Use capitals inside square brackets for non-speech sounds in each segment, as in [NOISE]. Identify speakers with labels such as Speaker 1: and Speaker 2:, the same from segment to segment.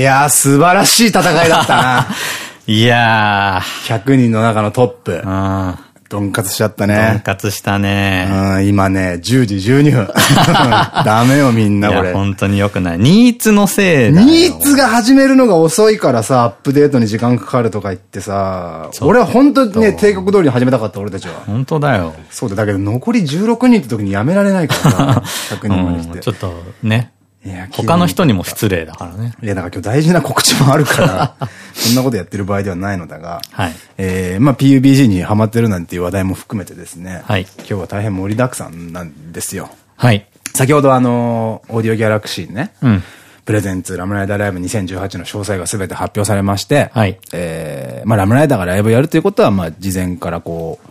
Speaker 1: いやー、素晴らしい戦いだったな。[LAUGHS]
Speaker 2: いや
Speaker 1: ー。100人の中のトップ。
Speaker 2: うん。
Speaker 1: ドンカツしちゃったね。
Speaker 2: ドンカツしたね。
Speaker 1: うん、今ね、10時12分。[LAUGHS] ダメよみんなこれ。
Speaker 2: 本当に良くない。ニーツのせい
Speaker 1: だニーツが始めるのが遅いからさ、アップデートに時間かかるとか言ってさ、俺は本当にね、帝国通りに始めたかった俺たちは。
Speaker 2: 本当だよ。
Speaker 1: そうだ、だけど残り16人って時にやめられないからさ、[LAUGHS] 100人まで来て。
Speaker 2: ちょっとね。いや、他の人にも失礼だからね。
Speaker 1: いや、だから今日大事な告知もあるから、[LAUGHS] そんなことやってる場合ではないのだが、
Speaker 2: はい。
Speaker 1: えー、まあ PUBG にハマってるなんていう話題も含めてですね、
Speaker 2: はい。
Speaker 1: 今日は大変盛りだくさんなんですよ。
Speaker 2: はい。
Speaker 1: 先ほどあの、オーディオギャラクシーね、
Speaker 2: うん。
Speaker 1: プレゼンツラムライダーライブ2018の詳細が全て発表されまして、
Speaker 2: はい。
Speaker 1: えー、まあラムライダーがライブやるということは、まあ事前からこう、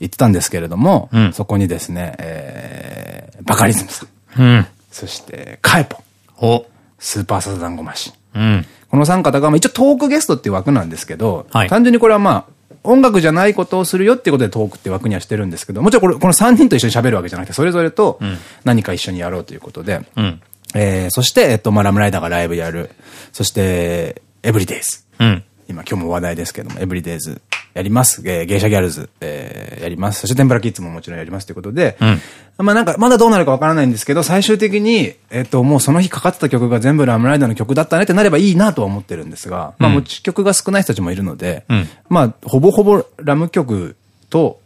Speaker 1: 言ってたんですけれども、
Speaker 2: うん、
Speaker 1: そこにですね、えー、バカリズムさ
Speaker 2: ん。うん。
Speaker 1: そして、カエポ。
Speaker 2: お
Speaker 1: スーパーサザンゴマシ
Speaker 2: ン。うん。
Speaker 1: この三方が、まあ一応トークゲストっていう枠なんですけど、
Speaker 2: はい、
Speaker 1: 単純にこれはまあ、音楽じゃないことをするよっていうことでトークって枠にはしてるんですけど、もちろんこれ、この3人と一緒に喋るわけじゃなくて、それぞれと何か一緒にやろうということで、
Speaker 2: うん、
Speaker 1: えー、そして、えっと、まあ、ラムライダーがライブやる。そして、エブリデイズ。
Speaker 2: うん。
Speaker 1: 今、今日も話題ですけども、エブリデイズやります。えー、芸者ギャルズ、えー、やります。そして、テンプラキッズももちろんやりますということで、
Speaker 2: うん、
Speaker 1: まあなんか、まだどうなるかわからないんですけど、最終的に、えっと、もうその日かかってた曲が全部ラムライダーの曲だったねってなればいいなとは思ってるんですが、まあ持ち曲が少ない人たちもいるので、
Speaker 2: うん、
Speaker 1: まあ、ほぼほぼラム曲と、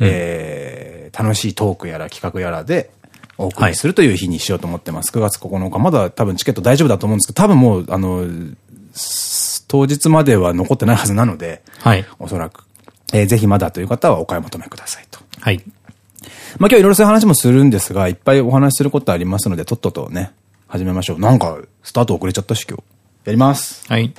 Speaker 1: えー、楽しいトークやら企画やらで、お送りするという日にしようと思ってます。9月9日。まだ多分チケット大丈夫だと思うんですけど、多分もう、あの、当日までは残ってないはずなので、
Speaker 2: はい。
Speaker 1: おそらく。えー、ぜひまだという方はお買い求めくださいと。
Speaker 2: はい。
Speaker 1: まあ今日いろいろそういう話もするんですが、いっぱいお話しすることありますので、とっととね、始めましょう。なんか、スタート遅れちゃったし今日。やります。
Speaker 2: はい。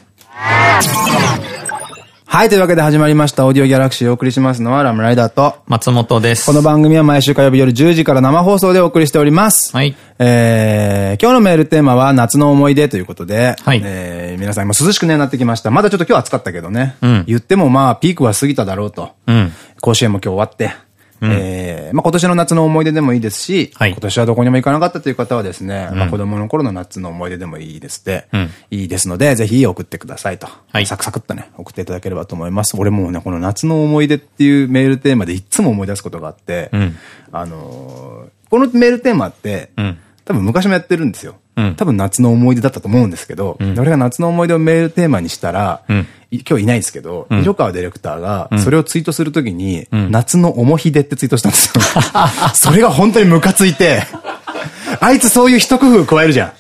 Speaker 1: はい、というわけで始まりました。オーディオギャラクシーをお送りしますのはラムライダーと
Speaker 2: 松本です。
Speaker 1: この番組は毎週火曜日夜10時から生放送でお送りしております。
Speaker 2: はい。
Speaker 1: えー、今日のメールテーマは夏の思い出ということで、
Speaker 2: はい。
Speaker 1: えー、皆さん今涼しくねなってきました。まだちょっと今日暑かったけどね。
Speaker 2: うん。
Speaker 1: 言ってもまあピークは過ぎただろうと。
Speaker 2: うん。
Speaker 1: 甲子園も今日終わって、うん、えー、まあ今年の夏の思い出でもいいですし、
Speaker 2: はい、
Speaker 1: 今年はどこにも行かなかったという方はですね、うん、まあ子供の頃の夏の思い出でもいいですで、
Speaker 2: うん、
Speaker 1: いいですので、ぜひ送ってくださいと。
Speaker 2: はい、
Speaker 1: サクサクっとね、送っていただければと思います。俺もね、この夏の思い出っていうメールテーマでいつも思い出すことがあって、
Speaker 2: うん、
Speaker 1: あのー、このメールテーマって、
Speaker 2: うん。
Speaker 1: 多分昔もやってるんですよ。
Speaker 2: うん、
Speaker 1: 多分夏の思い出だったと思うんですけど、うん、俺が夏の思い出をメールテーマにしたら、
Speaker 2: うん、
Speaker 1: 今日いないですけど、色川ディレクターが、それをツイートするときに、
Speaker 2: うん、
Speaker 1: 夏の重ひでってツイートしたんですよ。[LAUGHS] それが本当にムカついて、あいつそういう一工夫加えるじゃん。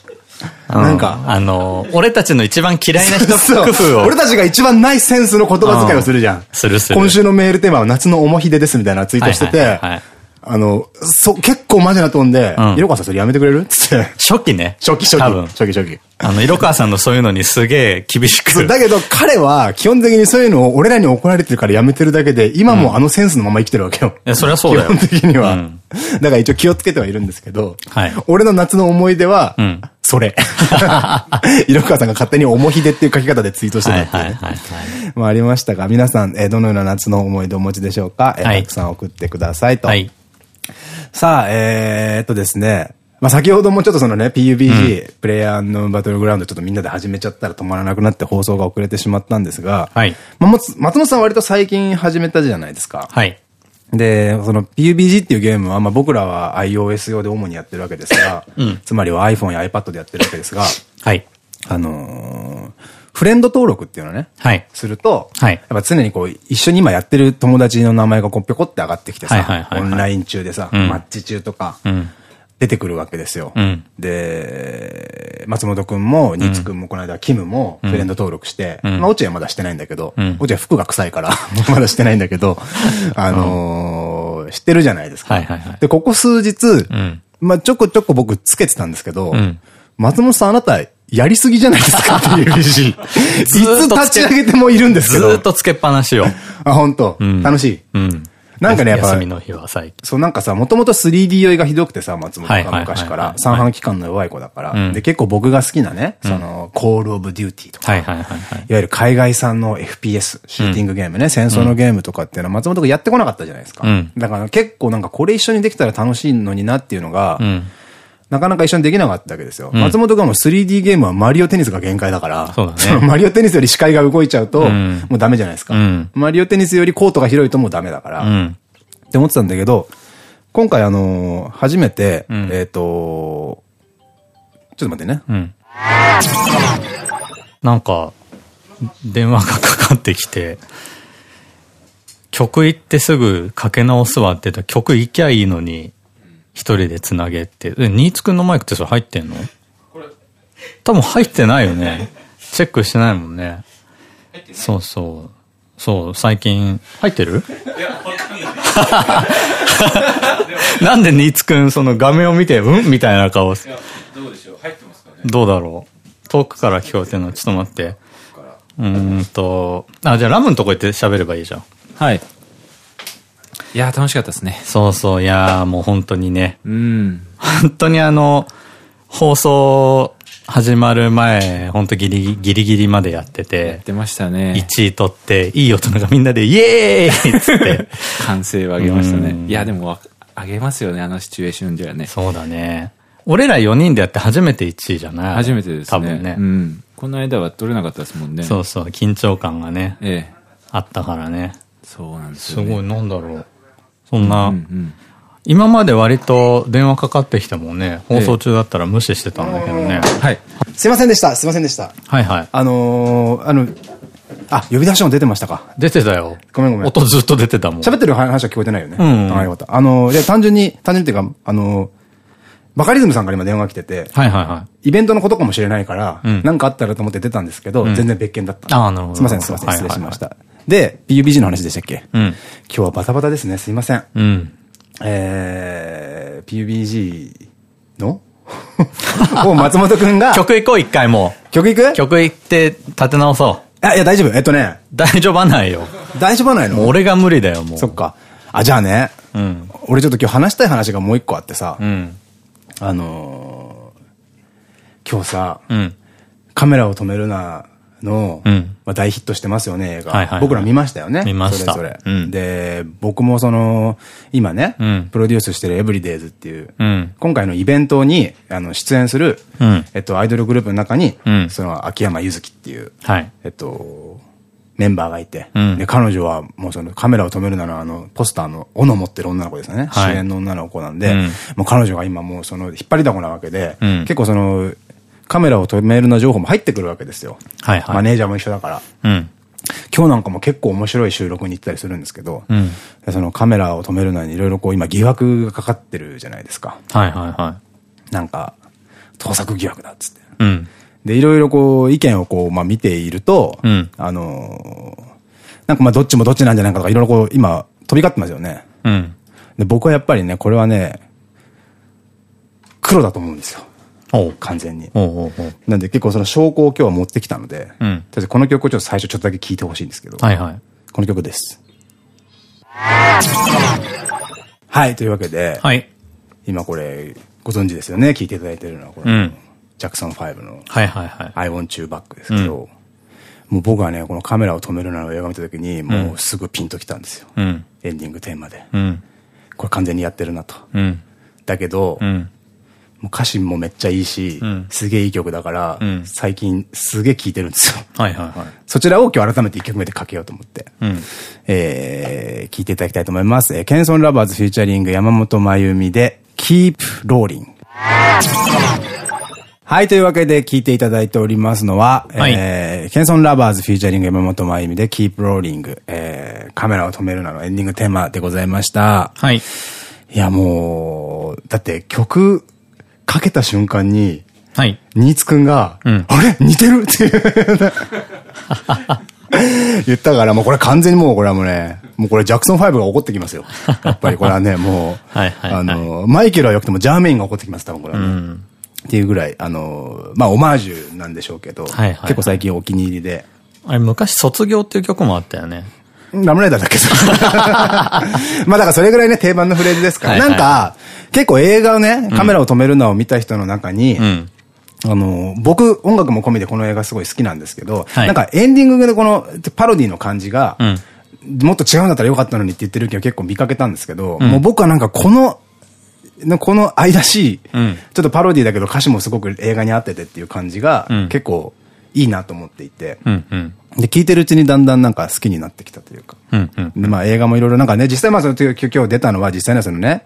Speaker 1: なんか。
Speaker 2: あの、俺たちの一番嫌いな一工夫を。
Speaker 1: 俺たちが一番ないセンスの言葉遣いをするじゃん。
Speaker 2: するする。
Speaker 1: 今週のメールテーマは夏の重ひでですみたいなツイートしてて、あの、そ、結構マジなトーンで、色川さんそれやめてくれる？つって。
Speaker 2: 初期ね。
Speaker 1: 初期初期。多分。初期初期。
Speaker 2: あの、色川さんのそういうのにすげえ厳しく。
Speaker 1: だけど彼は基本的にそういうのを俺らに怒られてるからやめてるだけで、今もあのセンスのまま生きてるわけよ。
Speaker 2: いや、そりゃそうだよ。
Speaker 1: 基本的には。だから一応気をつけてはいるんですけど、
Speaker 2: はい。
Speaker 1: 俺の夏の思い出は、それ。[LAUGHS] 色川さんが勝手に重ひでっていう書き方でツイートしてたっていうね。まあありましたが、皆さん、えどのような夏の思い出をお持ちでしょうか、えたくさん送ってくださいと。
Speaker 2: はい。
Speaker 1: さあ、えー、っとですね。まあ先ほどもちょっとそのね、PUBG、うん、プレイヤーのバトルグラウンドちょっとみんなで始めちゃったら止まらなくなって放送が遅れてしまったんですが、
Speaker 2: はい。
Speaker 1: まあ、松本さん割と最近始めたじゃないですか。
Speaker 2: はい。
Speaker 1: で、その PUBG っていうゲームは、まあ僕らは iOS 用で主にやってるわけですが、
Speaker 2: うん、
Speaker 1: つまりは iPhone や iPad でやってるわけですが、
Speaker 2: はい。
Speaker 1: あのー、フレンド登録っていうのね。
Speaker 2: はい。
Speaker 1: すると、
Speaker 2: はい。
Speaker 1: やっぱ常にこう、一緒に今やってる友達の名前がこう、ぴょこって上がってきてさ、オンライン中でさ、
Speaker 2: うん、
Speaker 1: マッチ中とか、
Speaker 2: うん、
Speaker 1: 出てくるわけですよ。
Speaker 2: うん、
Speaker 1: で、松本くん。も、ニツくんもこの間、キムもフレンド登録して、
Speaker 2: うん、
Speaker 1: まあ、オチはまだしてないんだけど、
Speaker 2: うん、
Speaker 1: オチは服が臭いから [LAUGHS] まだしてないんだけど、[LAUGHS] あのー、知ってるじゃないですか。で、ここ数日、まあちょこちょこ僕つけてたんですけど、松本さんあなた、やりすぎじゃないですか？[LAUGHS] っていうし、いつ立ち上げてもいるんですけど。
Speaker 2: ずっとつけっぱなしよ。[LAUGHS]
Speaker 1: あ、本当、うん、楽しい。
Speaker 2: うん。
Speaker 1: なんかね、やっぱ。
Speaker 2: 休みの日は最近。
Speaker 1: そう、なんかさ、もともと 3D 酔いがひどくてさ、松本が昔から。三半期間の弱い子だから。で、結構僕が好きなね、その、コールオブデューティーとか。いわゆる海外産の FPS、シューティングゲームね、戦争のゲームとかっていうのは松本がやってこなかったじゃないですか。だから結構なんかこれ一緒にできたら楽しいのになっていうのが、なかなか一緒にできなかったわけですよ。うん、松本がもう 3D ゲームはマリオテニスが限界だから、そね、そのマリオテニスより視界が動いちゃうと、もうダメじゃないですか。うん、マリオテニスよりコートが広いともうダメだから、うん、って思ってたんだけど、今回あのー、初めて、えっと、ちょっと待ってね。
Speaker 2: なんか、電話がかかってきて、曲行ってすぐかけ直すわって言ったら曲行きゃいいのに、一人でつなげって。で、新津くんのマイクってそれ入ってんの？多分入ってないよね。チェックしてないもんね。そうそう。そう、最近、入ってる？いや、わかんない。なんで新津くん、その画面を見て、うん？みたいな顔。いや、
Speaker 3: どうでしょう？入ってますかね？
Speaker 2: どうだろう？遠くから聞こえてるの、ちょっと待って。うんと、あ、じゃあラムのとこ行って喋ればいいじゃん。
Speaker 3: はい。いや楽しかったですね。
Speaker 2: そうそう、いやもう本当にね。うん。本当にあの、放送始まる前、本当ギリギリギリまでやってて。
Speaker 3: やってましたね。
Speaker 2: 1位取って、いい大人がみんなでイエーイっつって。[LAUGHS]
Speaker 3: 歓声を上げましたね。いや、でも、上げますよね、あのシチュエーションではね。
Speaker 2: そうだね。俺ら4人でやって初めて1位じゃない？
Speaker 3: 初めてですね。
Speaker 2: 多分ね。うん。
Speaker 3: この間は取れなかったですもんね。
Speaker 2: そうそう、緊張感がね。ええ。あったからね。
Speaker 3: そうなんですよ、
Speaker 2: ね。すごい、なんだろう。そんな、今まで割と電話かかってきてもね、放送中だったら無視してたんだけどね。
Speaker 1: はい。すいませんでした、すいませんでした。
Speaker 2: はいはい。
Speaker 1: あのー、あの、あ、呼び出しも出てましたか
Speaker 2: 出てたよ。
Speaker 1: ごめんごめん。
Speaker 2: 音ずっと出てたもん。
Speaker 1: 喋ってる話は聞こえてないよね。うん。あ、よかった。あの、で、単純に、単純っていうか、あの、バカリズムさんから今電話が来てて、
Speaker 2: はいはいはい。
Speaker 1: イベントのことかもしれないから、なんかあったらと思って出たんですけど、全然別件だった。
Speaker 2: ああ、なるほど。
Speaker 1: すいません、すいません、失礼しました。で、PUBG の話でしたっけ？うん。今日はバタバタですね。すいません。うん。えー、PUBG の？[LAUGHS] もう松本くんが？
Speaker 2: 曲行こう、一回も
Speaker 1: う。曲行く？
Speaker 2: 曲行って立て直そ
Speaker 1: う。あ、いや、大丈夫。えっとね。
Speaker 2: 大丈夫はないよ。
Speaker 1: 大丈夫はないの？
Speaker 2: 俺が無理だよ、もう。
Speaker 1: そっか。あ、じゃあね。うん。俺ちょっと今日話したい話がもう一個あってさ。うん。あのー、今日さ、うん。カメラを止めるな、の、うん、まあ大ヒットしてますよね、映画。僕ら見ましたよね。
Speaker 2: 見ました。
Speaker 1: それぞれ。うん、で、僕もその、今ね、うん、プロデュースしてるエブリデイズっていう、今回のイベントにあの出演する、えっと、アイドルグループの中に、その、秋山ゆずきっていう、はい、えっと、メンバーがいて、で、彼女はもうそのカメラを止めるならあの、ポスターの斧持ってる女の子ですよね。主演の女の子なんで、もう彼女が今もうその、引っ張りだこなわけで、結構その、カメラを止めるな情報も入ってくるわけですよ。はいはい。マネージャーも一緒だから。うん。今日なんかも結構面白い収録に行ったりするんですけど、うん、そのカメラを止めるのにいろいろこう今疑惑がかかってるじゃないですか。
Speaker 2: はいはいはい。
Speaker 1: なんか、盗作疑惑だっつって。うん。で、いろいろこう意見をこう、まあ見ていると、うん、あのー、なんかまあどっちもどっちなんじゃないかとかいろいろこう今飛び交ってますよね。うん。で、僕はやっぱりね、これはね、黒だと思うんですよ。完全に。なんで結構その証拠を今日は持ってきたので、うん、この曲をちょっと最初ちょっとだけ聴いてほしいんですけど、はいはい、この曲です。はい、というわけで、はい、今これご存知ですよね、聴いていただいてるのはこれ、うん、ジャクソン5の I want you back ですけど、もう僕はね、このカメラを止めるなの映画見た時に、もうすぐピンときたんですよ。エンディングテーマで。これ完全にやってるなと。だけど、もう歌詞もめっちゃいいし、うん、すげえいい曲だから、うん、最近すげえ聴いてるんですよ。はいはいはい。そちらを今日改めて1曲目でかけようと思って、うん、えー、聴いていただきたいと思います。えー、謙遜ラヴァーズ featuring 山本真由美で Keep Rolling。はい、というわけで聴いていただいておりますのは、はい、えー、謙遜ラヴァーズ featuring 山本真由美で Keep Rolling、えー、カメラを止めるなのエンディングテーマでございました。はい。いやもう、だって曲、かけた瞬間に、はい。新津くんが、うん、あれ？似てる？って言ったから、もうこれ完全にもうこれはもうね、もうこれジャクソン5が怒ってきますよ。やっぱりこれはね、もう、あの、マイケルは良くてもジャーメインが怒ってきます、多分これはね。うん、っていうぐらい、あの、まあオマージュなんでしょうけど、結構最近お気に入りで。
Speaker 2: あれ昔卒業っていう曲もあったよね。
Speaker 1: ラムライダーだっけ。まあだからそれぐらいね、定番のフレーズですから。なんか、結構映画をね、カメラを止めるのを見た人の中に、あの、僕、音楽も込みでこの映画すごい好きなんですけど、なんかエンディングでこのパロディの感じが、もっと違うんだったらよかったのにって言ってる時は結構見かけたんですけど、もう僕はなんかこのこの愛らしい、ちょっとパロディだけど歌詞もすごく映画に合っててっていう感じが、結構いいなと思っていて、で、聞いてるうちにだんだんなんか好きになってきたというか、でまあ映画もいろいろなんかね、実際まあその今日出たのは実際にはそのね、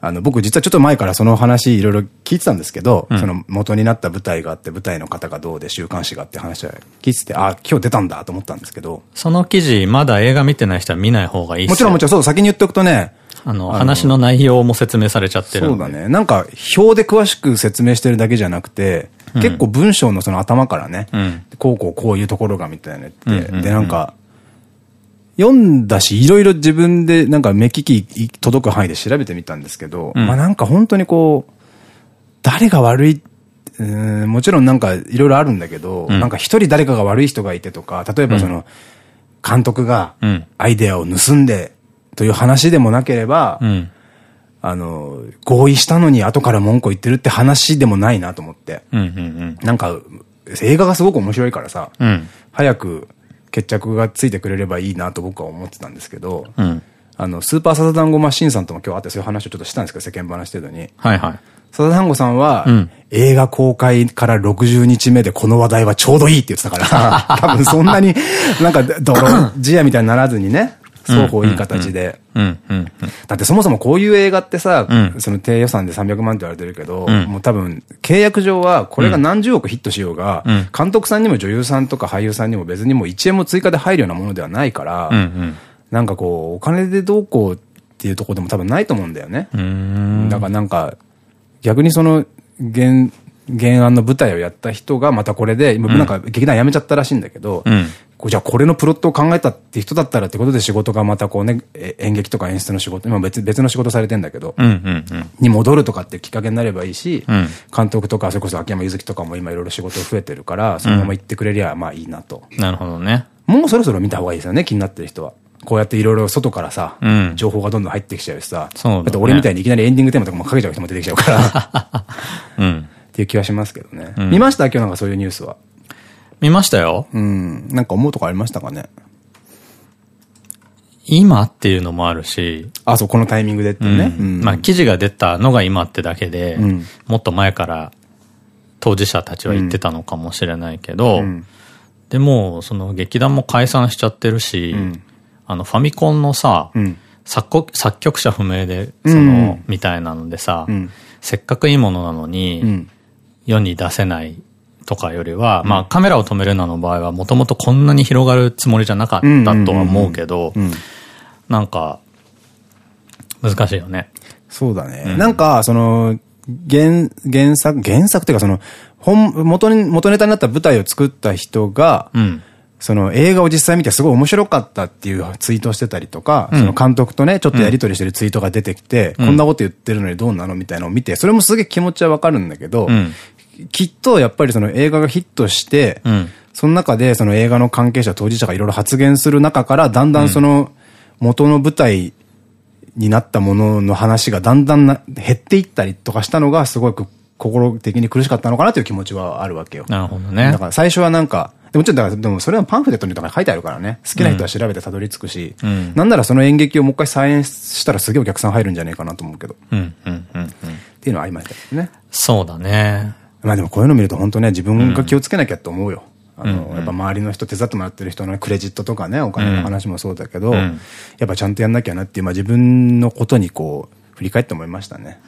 Speaker 1: あの、僕実はちょっと前からその話いろいろ聞いてたんですけど、うん、その元になった舞台があって、舞台の方がどうで週刊誌があって話は聞いてて、あ、今日出たんだと思ったんですけど。
Speaker 2: その記事、まだ映画見てない人は見ない方がいい
Speaker 1: もちろんもちろん、そう、先に言っておくとね、
Speaker 2: あの、話の内容も説明されちゃってる
Speaker 1: そうだね。なんか、表で詳しく説明してるだけじゃなくて、うん、結構文章のその頭からね、うん、こうこうこういうところがみたいなって、で、なんか、読んだし、いろいろ自分でなんか目利き届く範囲で調べてみたんですけど、うん、まあなんか本当にこう、誰が悪い、うんもちろんなんかいろいろあるんだけど、うん、なんか一人誰かが悪い人がいてとか、例えばその、監督がアイデアを盗んでという話でもなければ、うん、あの、合意したのに後から文句を言ってるって話でもないなと思って。なんか、映画がすごく面白いからさ、うん、早く決着がついてくれればいいなと僕は思ってたんですけど、うん、あの、スーパーサザダンゴマシンさんとも今日会ってそういう話をちょっとしたんですけど、世間話程度に。はいはい。サザダンゴさんは、うん、映画公開から60日目でこの話題はちょうどいいって言ってたから、[LAUGHS] 多分そんなになんか泥地やみたいにならずにね、双方いい形で。だってそもそもこういう映画ってさ、その低予算で300万って言われてるけど、もう多分契約上はこれが何十億ヒットしようが、監督さんにも女優さんとか俳優さんにも別にもう1円も追加で入るようなものではないから、なんかこう、お金でどうこうっていうところでも多分ないと思うんだよね。だからなんか、逆にその、原、原案の舞台をやった人がまたこれで、今なんか劇団辞めちゃったらしいんだけど、うん、じゃあこれのプロットを考えたって人だったらってことで仕事がまたこうね、演劇とか演出の仕事、今別別の仕事されてんだけど、に戻るとかってきっかけになればいいし、うん、監督とか、それこそ秋山柚月とかも今いろいろ仕事増えてるから、そのまま行ってくれりゃまあいいなと。
Speaker 2: なるほどね。
Speaker 1: もうそろそろ見た方がいいですよね、気になってる人は。こうやっていろいろ外からさ、うん、情報がどんどん入ってきちゃうしさ、そうだ、ね、って俺みたいにいきなりエンディングテーマとかもかけちゃう人も出てきちゃうから、[LAUGHS] うん、っていう気はしますけどね。うん、見ました？今日なんかそういうニュースは。
Speaker 2: 見ましたよ。
Speaker 1: うん。なんか思うとこありましたかね？
Speaker 2: 今っていうのもあるし。
Speaker 1: あ、そう、このタイミングでってね。
Speaker 2: まあ、記事が出たのが今ってだけで、うん、もっと前から当事者たちは言ってたのかもしれないけど、うん、でも、その劇団も解散しちゃってるし、うん、あの、ファミコンのさ、作作曲者不明で、その、みたいなのでさ、せっかくいいものなのに、世に出せないとかよりは、まあカメラを止めるなの場合はもともとこんなに広がるつもりじゃなかったとは思うけど、なんか、難しいよね。
Speaker 1: そうだね。うん、なんか、その、原、原作、原作っていうかその、本、元に、元ネタになった舞台を作った人が、うん、その映画を実際見てすごい面白かったっていうツイートをしてたりとか、うん、その監督とね、ちょっとやりとりしてるツイートが出てきて、こんなこと言ってるのにどうなのみたいなのを見て、それもすげえ気持ちはわかるんだけど、きっとやっぱりその映画がヒットして、うん、その中でその映画の関係者、当事者がいろいろ発言する中から、だんだんその元の舞台になったものの話がだんだんな減っていったりとかしたのが、すごく心的に苦しかったのかなという気持ちはあるわけよ。
Speaker 2: なるほどね。
Speaker 1: だから最初はなんか、でもちょっと、でもそれはパンフレットにとか書いてあるからね。好きな人は調べてたどり着くし、うん、なんならその演劇をもう一回再演したらすげえお客さん入るんじゃないかなと思うけど。うん、うん、うん。っていうのはありましたね。
Speaker 2: そうだね。
Speaker 1: まあでもこういうの見ると本当ね、自分が気をつけなきゃと思うよ。あの、やっぱ周りの人手伝ってもらってる人のクレジットとかね、お金の話もそうだけど、やっぱちゃんとやんなきゃなっていう、まあ自分のことにこう、振り返って思いましたね。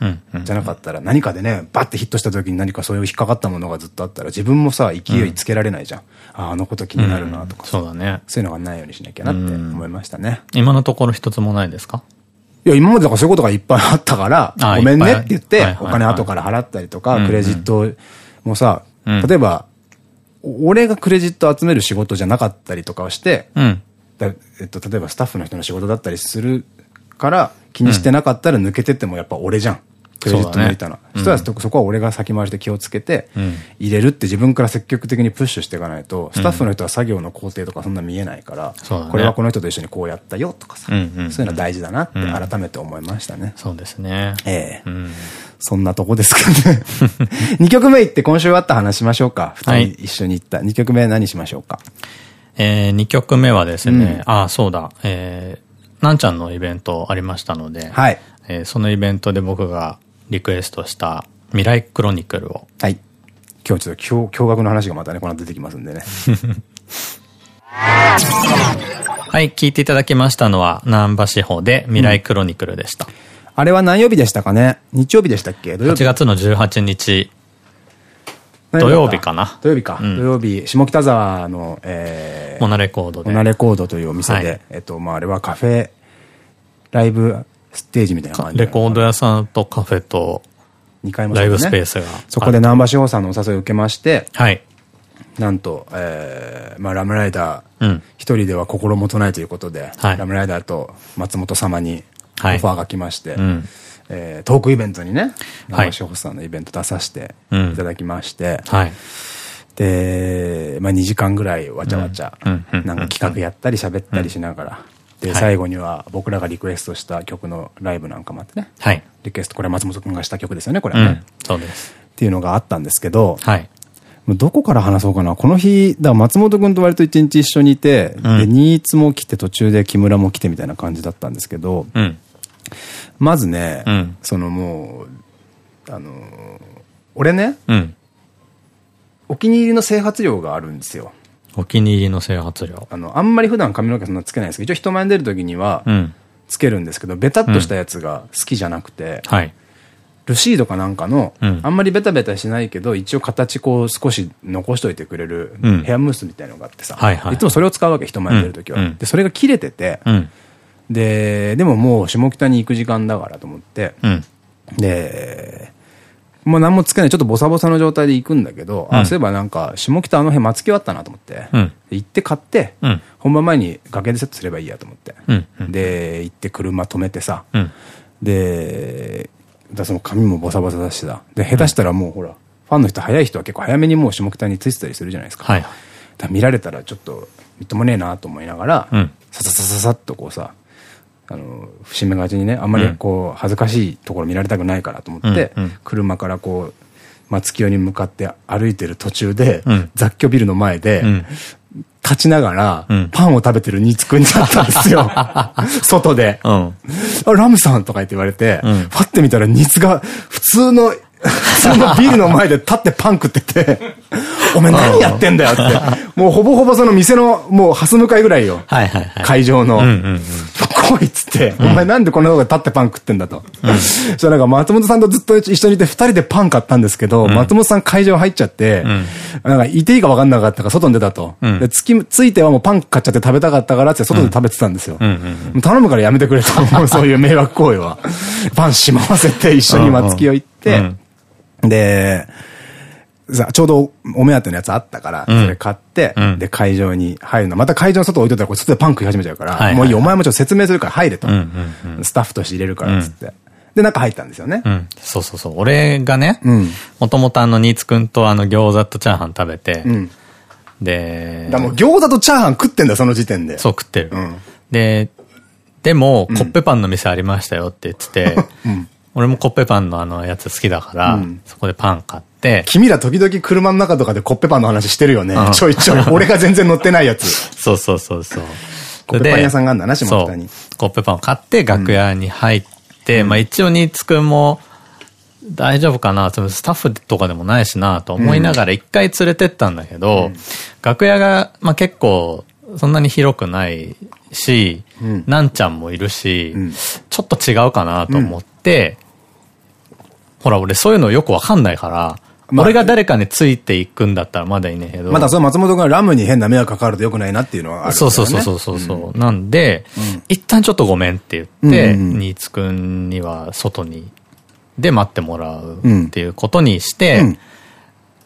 Speaker 1: じゃなかったら何かでね、バッてヒットした時に何かそういう引っかかったものがずっとあったら自分もさ、勢いつけられないじゃん。ああのこと気になるなとか、
Speaker 2: そうだね。
Speaker 1: そういうのがないようにしなきゃなって思いましたね。
Speaker 2: 今のところ一つもないですか？
Speaker 1: いや、今までだからそういうことがいっぱいあったから、ごめんねって言って、お金後から払ったりとか、クレジットもさ、例えば、俺がクレジット集める仕事じゃなかったりとかをして、うん、えっと、例えばスタッフの人の仕事だったりするから気にしてなかったら抜けてってもやっぱ俺じゃん。クレジット抜いたの。そしたらそこは俺が先回りで気をつけて、入れるって自分から積極的にプッシュしていかないと、スタッフの人は作業の工程とかそんな見えないから、これはこの人と一緒にこうやったよとかさ、そういうのは大事だなって改めて思いましたね。
Speaker 2: そうですね。
Speaker 1: ええ。そんなとこですかね。[LAUGHS] 2曲目行って今週あった話しましょうか。2人一緒に行った。2曲目何しましょうか？
Speaker 2: えー、2曲目はですね、ああ、そうだ、えー、なんちゃんのイベントありましたので、はい。えー、そのイベントで僕がリクエストした未来クロニクルを。
Speaker 1: はい。今日ちょっと驚驚愕の話がまたね、この後出てきますんでね。[LAUGHS]
Speaker 2: はい、聞いていただきましたのは、南波志保で未来クロニクルでした。うん、
Speaker 1: あれは何曜日でしたかね？日曜日でしたっけ？
Speaker 2: 土曜日 ?8 月の18日。土曜日かな？
Speaker 1: 土曜日か。うん、土曜日、下北沢の、え
Speaker 2: ー、モナレコード
Speaker 1: で。モナレコードというお店で、はい、えっと、まあ、あれはカフェ、ライブステージみたいな感じ
Speaker 2: レコード屋さんとカフェと、2階も、ね、ライブスペースが。
Speaker 1: そこで南波志保さんのお誘いを受けまして、
Speaker 2: はい。
Speaker 1: なんと、えー、まあ、ラムライダー、一、人では心もとないということで、はい、ラムライダーと松本様にオファーが来まして、はいうん。えー、トークイベントにね、長志保さんのイベント出させていただきまして、はい、で、まあ2時間ぐらいわちゃわちゃ、なんか企画やったり喋ったりしながら、で、最後には僕らがリクエストした曲のライブなんかもあってね。はい。リクエスト、これ松本くんがした曲ですよね、これはね。うん、
Speaker 2: そうです。
Speaker 1: っていうのがあったんですけど、はい。どこから話そうかな。この日、だ松本くんと割と一日一緒にいて、うん、で、新津も来て途中で木村も来てみたいな感じだったんですけど、うん、まずね、うん、そのもう、あの俺ね、うん、お気に入りの整髪料があるんですよ。
Speaker 2: お気に入りの整髪料。
Speaker 1: あの、あんまり普段髪の毛そんなつけないんですけど、一応人前に出るときには、つけるんですけど、ベタっとしたやつが好きじゃなくて、はい。ルシードかなんかの、うん、あんまりベタベタしないけど、一応形こう少し残しといてくれるヘアムースみたいなのがあってさ、いつもそれを使うわけ、人前に出るときは。で、それが切れてて、で、でももう下北に行く時間だからと思って、うん、で、もう何もつけない、ちょっとボサボサの状態で行くんだけど、うん、あ、そういえばなんか、下北あの辺松木あったなと思って、うん、行って買って、本番前に崖でセットすればいいやと思って、で、行って車止めてさ、で、だその髪もボサボサだしさ、で、下手したらもうほら、ファンの人早い人は結構早めにもう下北についてたりするじゃないですか。はい、だ見られたらちょっと、みっともねえなと思いながら、さささささっとこうさ、あの、節目がちにね、あんまりこう、恥ずかしいところ見られたくないからと思って、車からこう、松清に向かって歩いてる途中で、雑居ビルの前で、立ちながら、パンを食べてるニーツくんになったんですよ。[LAUGHS] 外で。あ、ラムさんとか言って言われて、パッて見たらニーツが普通の [LAUGHS] そのビルの前で立ってパン食ってて、[LAUGHS] お前何やってんだよって。もうほぼほぼその店の、もうハス向かいぐらいよ。会場の。来いっつって、お前なんでこの方が立ってパン食ってんだと。そしたらなんか松本さんとずっと一緒にいて二人でパン買ったんですけど、松本さん会場入っちゃって、なんかいていいか分かんなかったから外に出たと。で、つき、ついてはもうパン買っちゃって食べたかったからって外で食べてたんですよ。頼むからやめてくれと。そういう迷惑行為は。[LAUGHS] パンしまわせて一緒に松木を行って、で、さ、ちょうどお目当てのやつあったから、それ買って、で、会場に入るの。また会場の外置いといたら、これ外でパン食い始めちゃうから、もういい、お前もちょっと説明するから入れと。スタッフとして入れるから、つって。で、中入ったんですよね。
Speaker 2: そうそうそう。俺がね、もともとあの、新津くんとあの、餃子とチャーハン食べて、で、
Speaker 1: だもう餃子とチャーハン食ってんだよ、その時点で。
Speaker 2: そう、食ってる。で、でも、コッペパンの店ありましたよって言ってて、[LAUGHS] 俺もコッペパンのあのやつ好きだから、うん、そこでパン買って。
Speaker 1: 君ら時々車の中とかでコッペパンの話してるよね。うん、ちょいちょい。[LAUGHS] 俺が全然乗ってないやつ。
Speaker 2: そうそうそうそう。
Speaker 1: コッペパン屋さんがあんだな、下北に。
Speaker 2: コッペパンを買って楽屋に入って、うん、まあ一応新津くんも、大丈夫かなスタッフとかでもないしなと思いながら一回連れてったんだけど、楽屋が、まあ結構、そんなに広くないし、うん、なんちゃんもいるし、うん、ちょっと違うかなと思って、ほら、俺そういうのよくわかんないから、まあ、俺が誰かについていくんだったらまだいいねけど。
Speaker 1: まだその松本君ラムに変な迷惑かかるとよくないなっていうのはある、ね、
Speaker 2: そうそうそうそうそう。う。ん、なんで、うん、一旦ちょっとごめんって言って、新津くんには外に、で待ってもらうっていうことにして、うん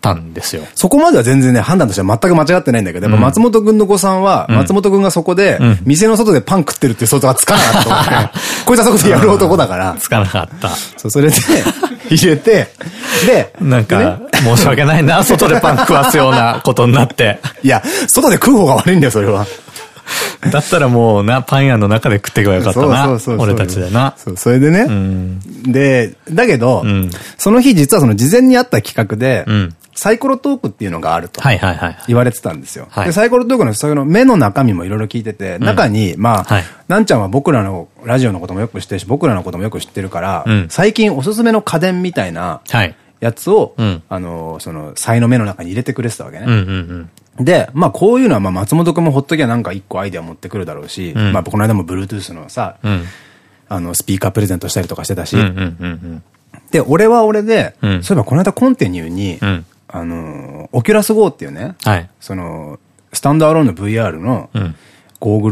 Speaker 2: たんですよ。
Speaker 1: そこまでは全然ね、判断としては全く間違ってないんだけど、やっぱ松本くんの子さんは、松本くんがそこで、店の外でパン食ってるっていう想像がつかなかったと思って、[LAUGHS] こいつはそこでやる男だから。
Speaker 2: つかなかった。
Speaker 1: そう、それで、入れて、で、
Speaker 2: なんか、申し訳ないな、外でパン食わすようなことになって。
Speaker 1: いや、外で食う方が悪いんだよ、それは。
Speaker 2: だったらもうな、パン屋の中で食っていけばよかったな。俺たちでな。
Speaker 1: そう、それでね。で、だけど、その日実はその事前にあった企画で、サイコロトークっていうのがあると。言われてたんですよ。はい、で、サイコロトークのそういうの目の中身もいろいろ聞いてて、中に、まあ、はい、なんちゃんは僕らのラジオのこともよく知ってるし、僕らのこともよく知ってるから、うん、最近おすすめの家電みたいな、やつを、うん、あの、その、賽の目の中に入れてくれてたわけね。で、まあこういうのは、まあ松本くんもほっときゃなんか一個アイデア持ってくるだろうし、うん、まあこの間も Bluetooth のさ、あの、スピーカープレゼントしたりとかしてたし、で、俺は俺で、そういえばこの間コンティニューに、あの、 Oculus GO っていうね、はい、その、スタンドアローンの VR のゴーグ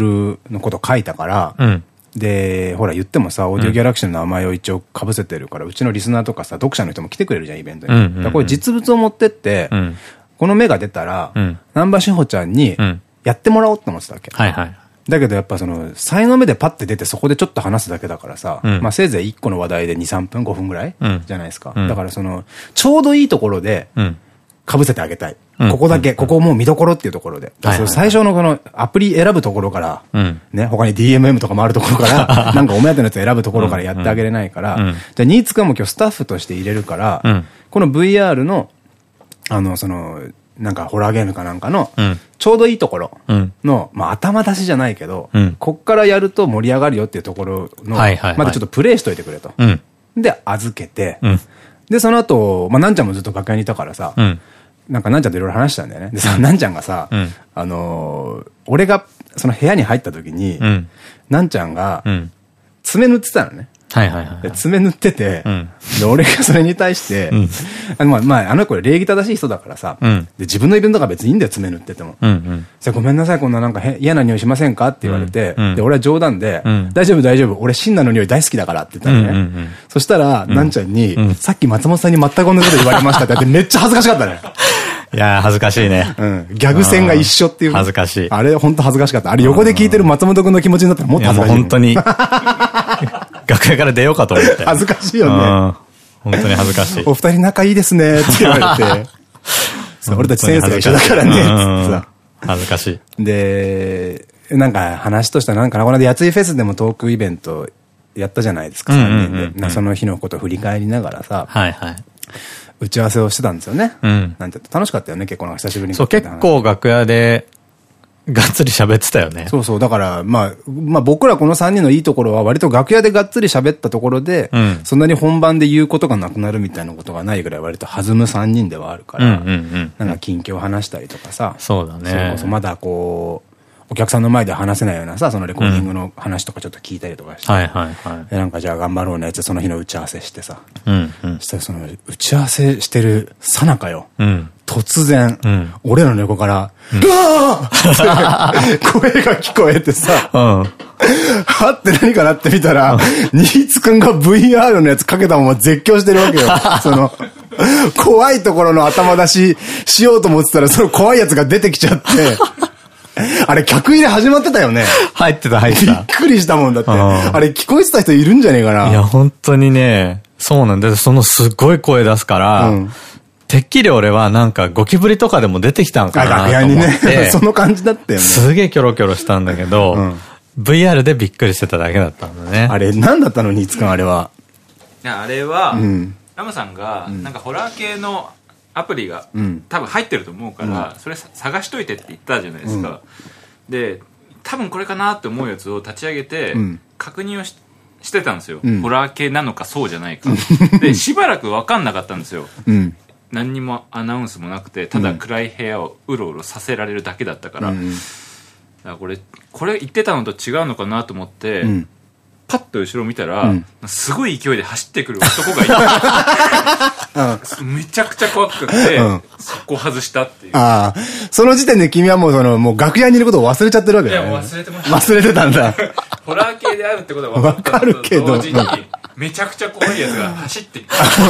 Speaker 1: ルのこと書いたから、うん、で、ほら言ってもさ、オーディオギャラクシーの名前を一応被せてるから、うちのリスナーとかさ、読者の人も来てくれるじゃん、イベントに。だこれ実物を持ってって、うん、この目が出たら、南波志保ちゃんにやってもらおうって思ってたわけ。はいはい。だけどやっぱその、才能目でパッて出てそこでちょっと話すだけだからさ、うん、まあせいぜい1個の話題で2、3分、5分ぐらい、じゃないですか。だからその、ちょうどいいところで、被せてあげたい。ここだけ、ここもう見どころっていうところで。最初のこのアプリ選ぶところから、ね、他に DMM とかもあるところから、なんかお目当てのやつ選ぶところからやってあげれないから、じゃあニーツくんも今日スタッフとして入れるから、この VR の、あの、その、なんかホラーゲームかなんかの、ちょうどいいところの、まあ頭出しじゃないけど、こっからやると盛り上がるよっていうところの、まだちょっとプレイしといてくれと。で、預けて、で、その後、まあなんちゃんもずっと楽屋にいたからさ、なんかなんちゃんといろいろ話したんだよね。でさ、なんちゃんがさ、あの俺がその部屋に入った時に、なんちゃんが、爪塗ってたのね。はいはいはい。爪塗ってて、で、俺がそれに対して、あの、まあ、あの子礼儀正しい人だからさ、で、自分のイベントが別にいいんだよ、爪塗ってても。じゃごめんなさい、こんななんか嫌な匂いしませんかって言われて、で、俺は冗談で、大丈夫大丈夫、俺シンナの匂い大好きだからって言ったのね。そしたら、なんちゃんに、さっき松本さんに全く同じこと言われましたってってめっちゃ恥ずかしかったね。[LAUGHS]
Speaker 2: いや恥ずかしいね。
Speaker 1: うん。ギャグ戦が一緒っていう。
Speaker 2: 恥ずかしい。
Speaker 1: あれ、本当恥ずかしかった。あれ、横で聞いてる松本くんの気持ちになったらもっと恥ずかしい。
Speaker 2: 本当に。楽屋から出ようかと思って。
Speaker 1: 恥ずかしいよね。
Speaker 2: 本当に恥ずかしい。
Speaker 1: お二人仲いいですね、って言われて。[LAUGHS] 俺たち先生が一緒だからね、
Speaker 2: 恥ずかし
Speaker 1: い。で、なんか話としては、なんかな、この間、やついフェスでもトークイベントやったじゃないですか、3人で。その日のこと振り返りながらさ。はいはい。打ち合わせをしてたんですよね。うん。なんて楽しかったよね、結構なんか久しぶりに。
Speaker 2: そう、結構楽屋で、がっつり喋ってたよね。
Speaker 1: そうそう。だから、まあ、まあ僕らこの3人のいいところは割と楽屋でがっつり喋ったところで、うん、そんなに本番で言うことがなくなるみたいなことがないぐらい割と弾む3人ではあるから、なんか近況話したりとかさ。
Speaker 2: そうだね。
Speaker 1: そうそうまだこう、お客さんの前で話せないようなさ、そのレコーディングの話とかちょっと聞いたりとかして。はいはいはい。なんかじゃあ頑張ろうねってその日の打ち合わせしてさ。うんうん。したらその打ち合わせしてるさなかよ。うん。突然、うん、俺らの横から、うわー声が聞こえてさ、うん、はって何かなって見たら、新津くんが VR のやつかけたまま絶叫してるわけよ。[LAUGHS] その、怖いところの頭出ししようと思ってたら、その怖いやつが出てきちゃって、あれ、客入れ始まってたよね。
Speaker 2: 入ってた、入ってた。
Speaker 1: びっくりしたもんだって。あれ、聞こえてた人いるんじゃねえかな。
Speaker 2: いや、本当にね、そうなんだ。そのすごい声出すから、うん、てっきり俺はなんかゴキブリとかでも出てきたんかなと思って。楽屋にね。[LAUGHS]
Speaker 1: その感じだったよね。
Speaker 2: すげえキョロキョロしたんだけど、うん、VR でびっくりしてただけだったんだね。
Speaker 1: あれ、何だったのにいつかあれは。
Speaker 3: いや、あれは、うん、ラムさんが、なんかホラー系のアプリが、多分入ってると思うから、それ探しといてって言ったじゃないですか。で多分これかなって思うやつを立ち上げて、確認をししてたんですよ、ホラー系なのかそうじゃないか。でしばらく分かんなかったんですよ、何にもアナウンスもなくてただ暗い部屋をうろうろさせられるだけだったから、だからこれこれ言ってたのと違うのかなと思って、パッと後ろ見たら、うん、すごい勢いで走ってくる男がいた。めちゃくちゃ怖くて、うん、そこ外したっていう。あ
Speaker 1: あ。その時点で君はもうその、もう楽屋にいることを忘れちゃってるわけだよ、ね。
Speaker 3: いや、忘れてました。
Speaker 1: 忘れてたんだ。[LAUGHS]
Speaker 3: ホラー系であるってことは分かるけど。同時に、めちゃくちゃ怖いやつが走って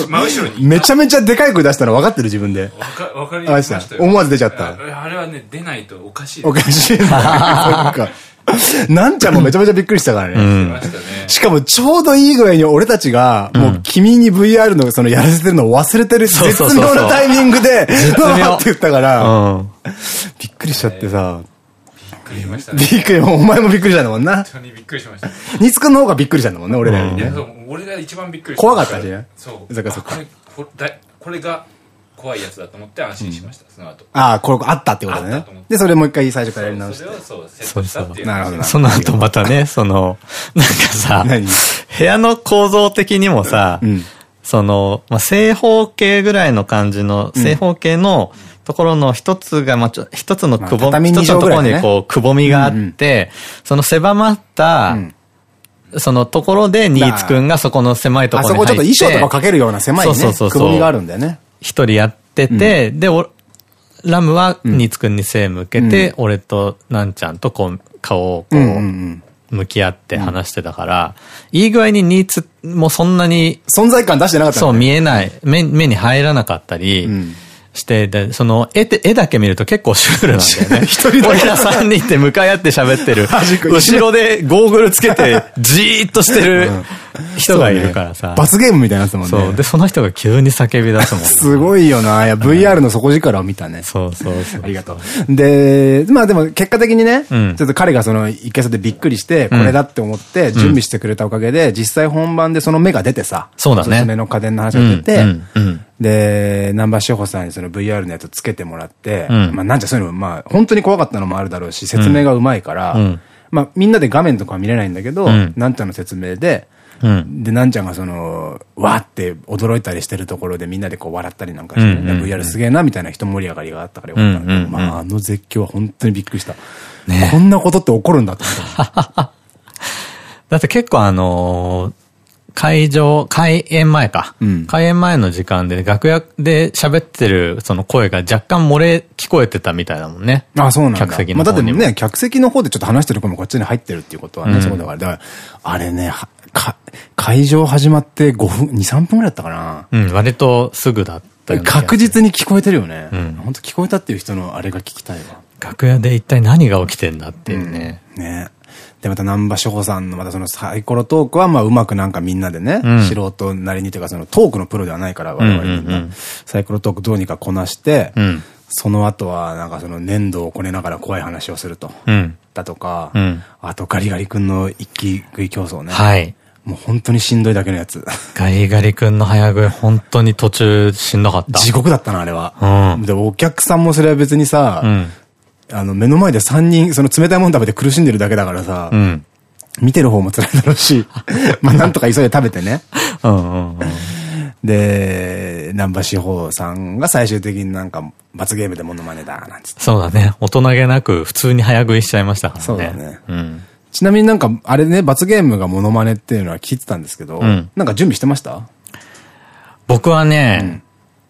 Speaker 3: 真後ろに。
Speaker 1: めちゃめちゃでかい声出したの分かってる自分で。
Speaker 3: わか、りました。
Speaker 1: 思わず出ちゃった。
Speaker 3: あれはね、出ないとおかしい。
Speaker 1: おかしい。[LAUGHS] そっか。[LAUGHS] なんちゃんもめちゃめちゃびっくりしたからね。しかもちょうどいい具合に俺たちが、もう君に VR のそのやらせてるのを忘れてる絶妙なタイミングで、うわって言ったから、びっくりしちゃってさ。
Speaker 3: びっくりしました
Speaker 1: ね。びっくり、お前もびっくりしたんだもんな。
Speaker 3: 本当にびっくりしました。
Speaker 1: ニツくんの方がびっくりしたんだもんね、俺らにね。
Speaker 3: 俺が一番びっくり
Speaker 1: した。怖かったじゃん。
Speaker 3: そう。そっかそっか。これが、怖いやつだと思って安心しました、その後。
Speaker 1: ああ、これあったってことね。で、それもう一回最初からやり直して。それをそう、セット
Speaker 2: したっていう。なるほど。その後またね、[LAUGHS] その、なんかさ、部屋の構造的にもさ、その、まあ、正方形ぐらいの感じの、正方形の、ところの一つが、まあ、一つのくぼみ、一つのところにこう、くぼみがあって、その狭まった、そのところで、新津くんがそこの狭いところに入って。あそこちょっと
Speaker 1: 衣装とかかけるような狭いね、そうそうそうくぼみがあるんだよね。
Speaker 2: 一人やってて、で、ラムは新津くんに背向けて、俺となんちゃんとこう、顔をこう、向き合って話してたから、いい具合にニーツもそんなに、
Speaker 1: 存在感出してなかった、
Speaker 2: そう見えない、目に入らなかったり、して、で、その絵絵だけ見ると結構シュールなんだよね。[LAUGHS] 一人俺ら三人で向かい合って喋ってる。[LAUGHS] 後ろでゴーグルつけて、じーっとしてる [LAUGHS] 人がいるからさ。
Speaker 1: 罰ゲームみたいなやつもんね。
Speaker 2: そう。で、その人が急に叫び出すもん、
Speaker 1: すごいよな。いや、VR の底力を見たね。
Speaker 2: そうそうそう。
Speaker 1: ありがとう。で、まあでも結果的にね、ちょっと彼がその一回そでびっくりして、これだって思って準備してくれたおかげで、実際本番でその目が出てさ。
Speaker 2: そうだね。おすす
Speaker 1: めの家電の話が出て、で、南波志保さんにその VR のやつつけてもらって、まあなんじゃそういうのも、まあ本当に怖かったのもあるだろうし、説明がうまいから、まあみんなで画面とかは見れないんだけど、なんちゃんの説明で、で、なんちゃんがその、わーって驚いたりしてるところでみんなでこう笑ったりなんかして、VR すげえなみたいな人盛り上がりがあったからよかったんだけど、まああの絶叫は本当にびっくりした。こんなことって起こるんだと思った。[LAUGHS]
Speaker 2: だって結構あの会場、開演前か。うん、開演前の時間で楽屋で喋ってるその声が若干漏れ聞こえてたみたいだもんね。
Speaker 1: あ、そうなんだ。客席のまあだってね、客席の方でちょっと話してる声もこっちに入ってるっていうことはね、うん、そうだから。だから、あれね、か、会場始まって5分、2、3分ぐらいだったかな。
Speaker 2: うん、割とすぐだった
Speaker 1: 確実に聞こえてるよね。うん。本当聞こえたっていう人のあれが聞きたいわ。
Speaker 2: 楽屋で一体何が起きてんだっていうね。
Speaker 1: うん、ね。で、また南波志保さんのまたそのサイコロトークは、まあうまくなんかみんなでね、うん、素人なりにというかそのトークのプロではないから我々みんな、サイコロトークどうにかこなして、うん、その後はなんかその粘土をこねながら怖い話をすると。うん、だとか、あとガリガリ君の一気食い競争ね。はい。もう本当にしんどいだけのやつ。
Speaker 2: ガリガリ君の早食い本当に途中しんどかった。
Speaker 1: 地獄だったな、あれは。うん。で、お客さんもそれは別にさ、うん、あの、目の前で3人、その冷たいもの食べて苦しんでるだけだからさ、うん、見てる方も辛いだろうし、[LAUGHS] まあなんとか急いで食べてね。で、南波志保さんが最終的になんか罰ゲームでモノマネだ、なんつって。
Speaker 2: そうだね。大人げなく普通に早食いしちゃいましたからね。
Speaker 1: そうだね。うん。ちなみになんか、あれね、罰ゲームがモノマネっていうのは聞いてたんですけど、うん、なんか準備してました？
Speaker 2: 僕はね、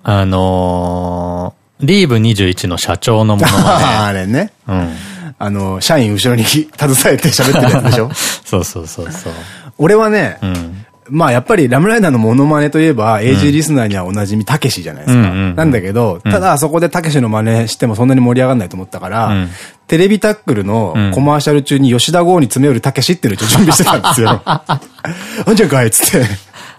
Speaker 2: うん、あのー、リーブ21の社長のモノマネ。[LAUGHS]
Speaker 1: あれね。うん。あの、社員後ろに携えて喋ってるやつでしょ？[LAUGHS]
Speaker 2: そうそうそうそう。
Speaker 1: 俺はね、うん、まあやっぱりラムライダーのモノマネといえば、AG リスナーにはおなじみたけしじゃないですか。なんだけど、ただそこでたけしの真似してもそんなに盛り上がらないと思ったから、うん、テレビタックルのコマーシャル中に吉田剛に詰め寄るたけしっていうのを準備してたんですよ。[LAUGHS] ほんじゃかいっつって。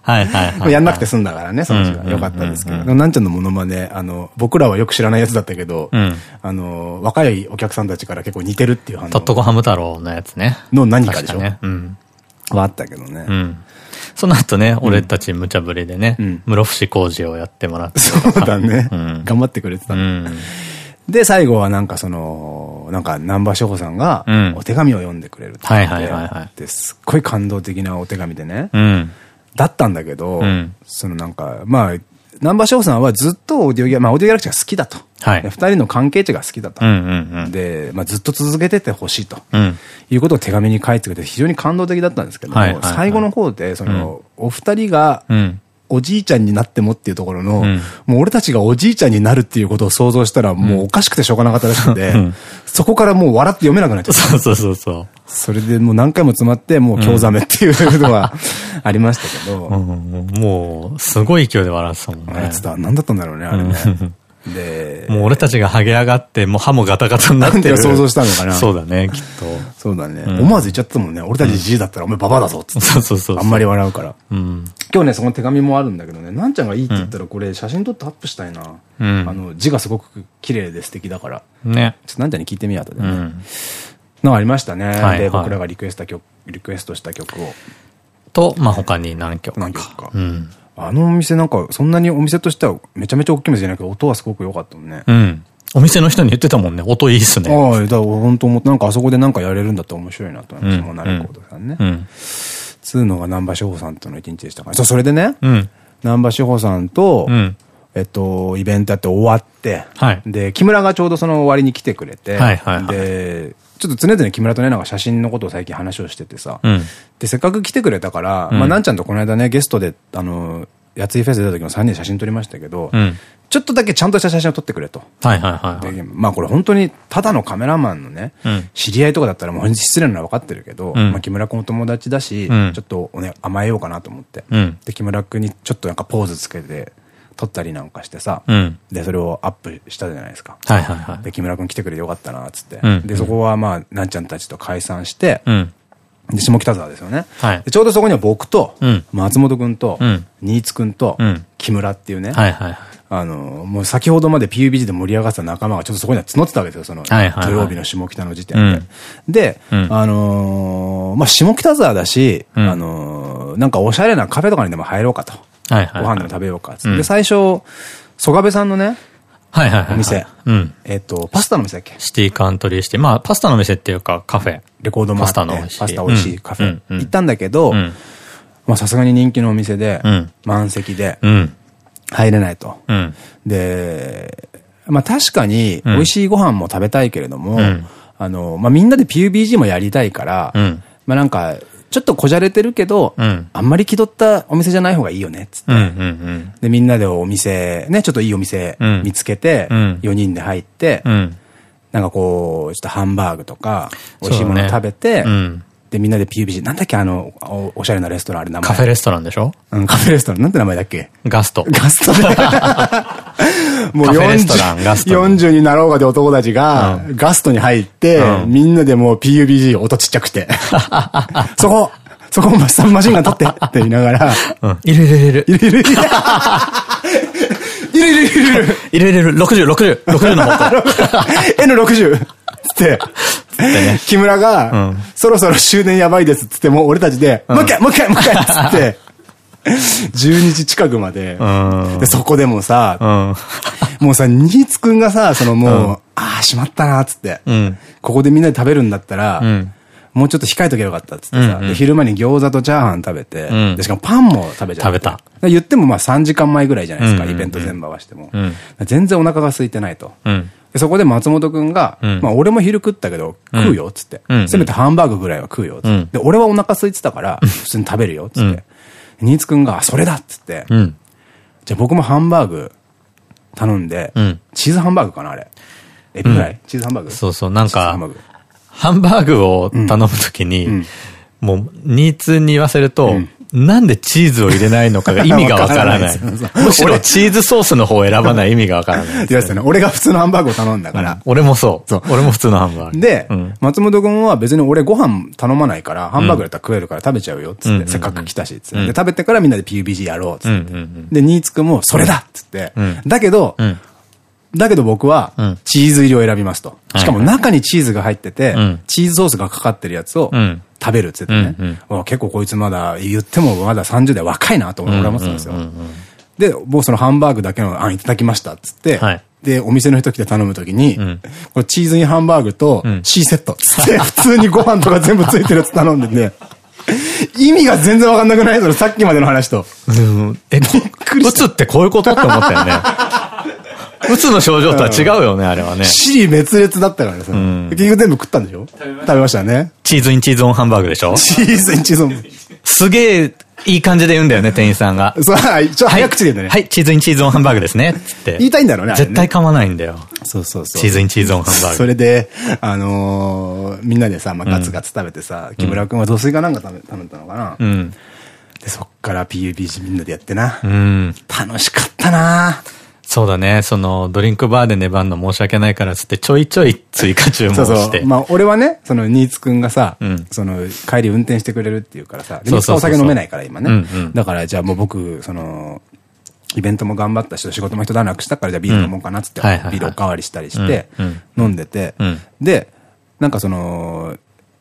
Speaker 1: はいはいはい。やんなくて済んだからね、その時は。よかったですけど。なんちゃんのモノマネ、あの、僕らはよく知らないやつだったけど、うん、あの、若いお客さんたちから結構似てるっていう話。
Speaker 2: とっとこハム太郎のやつね。
Speaker 1: の何かでしょね。うん。はあったけどね。うん。
Speaker 2: その後ね、俺たち無茶ぶりでね、室伏工事をやってもらって。
Speaker 1: そうだね。頑張ってくれてたで、最後はなんかその、なんか南波志保さんが、お手紙を読んでくれるって言って、すっごい感動的なお手紙でね。だったんだけど、うん、そのなんか、まあ、南波翔さんはずっとオーディオギャまあ、オーディオギャラクシーが好きだと。はい。二人の関係値が好きだと。で、まあ、ずっと続けててほしいと。うん、いうことを手紙に書いてくれて非常に感動的だったんですけども、最後の方で、その、お二人が、おじいちゃんになってもっていうところの、うん、もう俺たちがおじいちゃんになるっていうことを想像したら、もうおかしくてしょうがなかったらしくて、うん、そこからもう笑って読めなくなっちゃった。
Speaker 2: そうそうそうそう。
Speaker 1: それでもう何回も詰まって、もう今日ざめっていうのはありましたけど。
Speaker 2: もう、すごい勢いで笑ってたもんね。
Speaker 1: あいつだ、何だったんだろうね、あれね。
Speaker 2: で、もう俺たちが剥げ上がって、もう歯もガタガタになってる。
Speaker 1: 想像したのかな。
Speaker 2: そうだね、きっと。
Speaker 1: そうだね。思わず言っちゃったもんね。俺たちじじいだったらお前ババアだぞっつって。そうそうそう。あんまり笑うから。今日ね、その手紙もあるんだけどね、なんちゃんがいいって言ったらこれ写真撮ってアップしたいな。あの、字がすごく綺麗で素敵だから。ね。ちょっとなんちゃんに聞いてみようとでね。のありましたね。で、僕らがリクエスト曲、リクエストした曲を。
Speaker 2: と、まあ他に何曲か。
Speaker 1: 何曲か。あのお店なんか、そんなにお店としてはめちゃめちゃ大きい店じゃないけど、音はすごく良かったもんね。
Speaker 2: うん。お店の人に言ってたもんね。音いいっすね。
Speaker 1: ああ、だから本当思って、なんかあそこでなんかやれるんだったら面白いなと思います。もうなるほどさんね。うん。つうのが南波志保さんとの一日でしたから。そう、それでね、うん、南波志保さんと、うん、えっと、イベントやって終わって、はい、で、木村がちょうどその終わりに来てくれて、で、ちょっと常々木村とね、なんか写真のことを最近話をしててさ、うん、で、せっかく来てくれたから、まあ、なんちゃんとこの間ね、ゲストで、あの、やついフェス出た時も3人写真撮りましたけど、うん、ちょっとだけちゃんとした写真を撮ってくれと。はいはいはい、まあこれ本当にただのカメラマンのね、うん、知り合いとかだったらもう [LAUGHS] 失礼なのは分かってるけど、うん、まあ木村君も友達だし、ちょっとおね、甘えようかなと思って。で、木村君にちょっとなんかポーズつけて、撮ったりなんかしてさ、で、それをアップしたじゃないですか。はいはいはい。で、木村君来てくれてよかったな、つって。で、そこはまあ、なんちゃんたちと解散して、で、下北沢ですよね。はい、でちょうどそこには僕と、松本くんと、新津くんと、木村っていうね。はいはいあの、もう先ほどまで PUBG で盛り上がった仲間がちょっとそこには募ってたわけですよ、その、土曜日の下北の時点で。で、あのまあ、下北沢だし、あのなんかおしゃれなカフェとかにでも入ろうかと。ご飯でも食べようか。で、最初、曽我部さんのね、はいはいはい。お店。うん。えっと、パスタの店だっけ？
Speaker 2: シティカントリーシティ。まあ、パスタの店っていうか、カフェ。
Speaker 1: レコードもあって。パスタの美味しい。パスタ美味しいカフェ。行ったんだけど、まあ、さすがに人気のお店で、満席で、入れないと。で、まあ、確かに、美味しいご飯も食べたいけれども、あの、まあ、みんなで PUBG もやりたいから、まあ、なんか、ちょっとこじゃれてるけど、うん、あんまり気取ったお店じゃない方がいいよね、つって。で、みんなでお店、ね、ちょっといいお店見つけて、うん、4人で入って、うん、なんかこう、ちょっとハンバーグとか、美味しいもの食べて、で、みんなで PUBG、なんだっけあのお、おしゃれなレストランあれ名前。
Speaker 2: カフェレストランでしょ？
Speaker 1: うん、カフェレストラン。なんて名前だっけ？
Speaker 2: ガスト。
Speaker 1: ガストね。[LAUGHS] もう40、40になろうがで男たちが、ガストに入って、みんなでもう PUBG 音ちっちゃくて。[LAUGHS] そこそこマシンガン立ってって言いながら。
Speaker 2: うん。いるいるいる。いるいるいる。
Speaker 1: いるいるいるいる。
Speaker 2: いるいるいる。60、60、60の方
Speaker 1: N60。[LAUGHS] つって。木村が、そろそろ終電やばいですっつっても俺たちで、もう一回もう一回もう一回っつって。12時近くまで。で、そこでもさ、もうさ、新津くんがさ、そのもう、ああ、しまったな、つって。ここでみんなで食べるんだったら、もうちょっと控えとけばよかったっつってさ、昼間に餃子とチャーハン食べて、で、しかもパンも食べちゃ
Speaker 2: った。食べた。
Speaker 1: 言ってもまあ3時間前ぐらいじゃないですか、イベント全部合わせても。全然お腹が空いてないと。でそこで松本くんが、まあ俺も昼食ったけど、食うよっつって。せめてハンバーグぐらいは食うよっつって。で、俺はお腹空いてたから、普通に食べるよっつって。新津くんが、それだっつって。じゃあ僕もハンバーグ頼んで、チーズハンバーグかなあれ。エビフライ？チーズハンバーグ？
Speaker 2: そうそう、なんか、ハンバーグ。を頼むときに、もう、ニーツに言わせると、なんでチーズを入れないのかが意味がわからない。[LAUGHS] むしろチーズソースの方を選ばない意味がわからない。
Speaker 1: いね。俺が普通のハンバーグを頼んだから。
Speaker 2: 俺もそう。俺も普通のハンバーグ。
Speaker 1: で、松本君は別に俺ご飯頼まないから、ハンバーグだったら食えるから食べちゃうよ、つって。せっかく来たし、つって。で、食べてからみんなで PUBG やろう、つって。で、ニーツ君も、それだつって。だけど、だけど僕は、チーズ入りを選びますと。しかも中にチーズが入ってて、チーズソースがかかってるやつを食べるっつってね。結構こいつまだ、言ってもまだ30代若いなと思ってたんですよ。で、僕そのハンバーグだけの案いただきましたっつって、で、お店の人来て頼むときに、これチーズインハンバーグと C セットっつって、普通にご飯とか全部ついてるやつ頼んでね。意味が全然わかんなくない？それさっきまでの話と。
Speaker 2: え、びっくりした。ってこういうことって思ったよね。[LAUGHS] うつの症状とは違うよね、あれはね。
Speaker 1: 死滅裂だったからね、結局全部食ったんでしょ？食べましたね。
Speaker 2: チーズインチーズオンハンバーグでしょ？
Speaker 1: チーズインチーズオン。
Speaker 2: すげえ、いい感じで言うんだよね、店員さんが。
Speaker 1: そう、ちょ早口で言うんだね。
Speaker 2: はい、チーズインチーズオンハンバーグですね。つって。
Speaker 1: 言いたいんだろうね。
Speaker 2: 絶対噛まないんだよ。
Speaker 1: そうそうそう。
Speaker 2: チーズインチーズオンハンバーグ。
Speaker 1: それで、あのみんなでさ、まあ、ガツガツ食べてさ、木村君は雑炊かなんか食べ、頼んだのかな。うん。で、そっから PUBG みんなでやってな。うん。楽しかったな
Speaker 2: そうだね。その、ドリンクバーで粘るの申し訳ないからつって、ちょいちょい追加注文して。そうそう。
Speaker 1: まあ、俺はね、その、新津くんがさ、うん、その、帰り運転してくれるっていうからさ、新津くんお酒飲めないから今ね。だから、じゃあもう僕、その、イベントも頑張ったし、仕事も一段落したから、じゃあビール飲もうかなっつって、ビールおかわりしたりして、飲んでて、で、なんかその、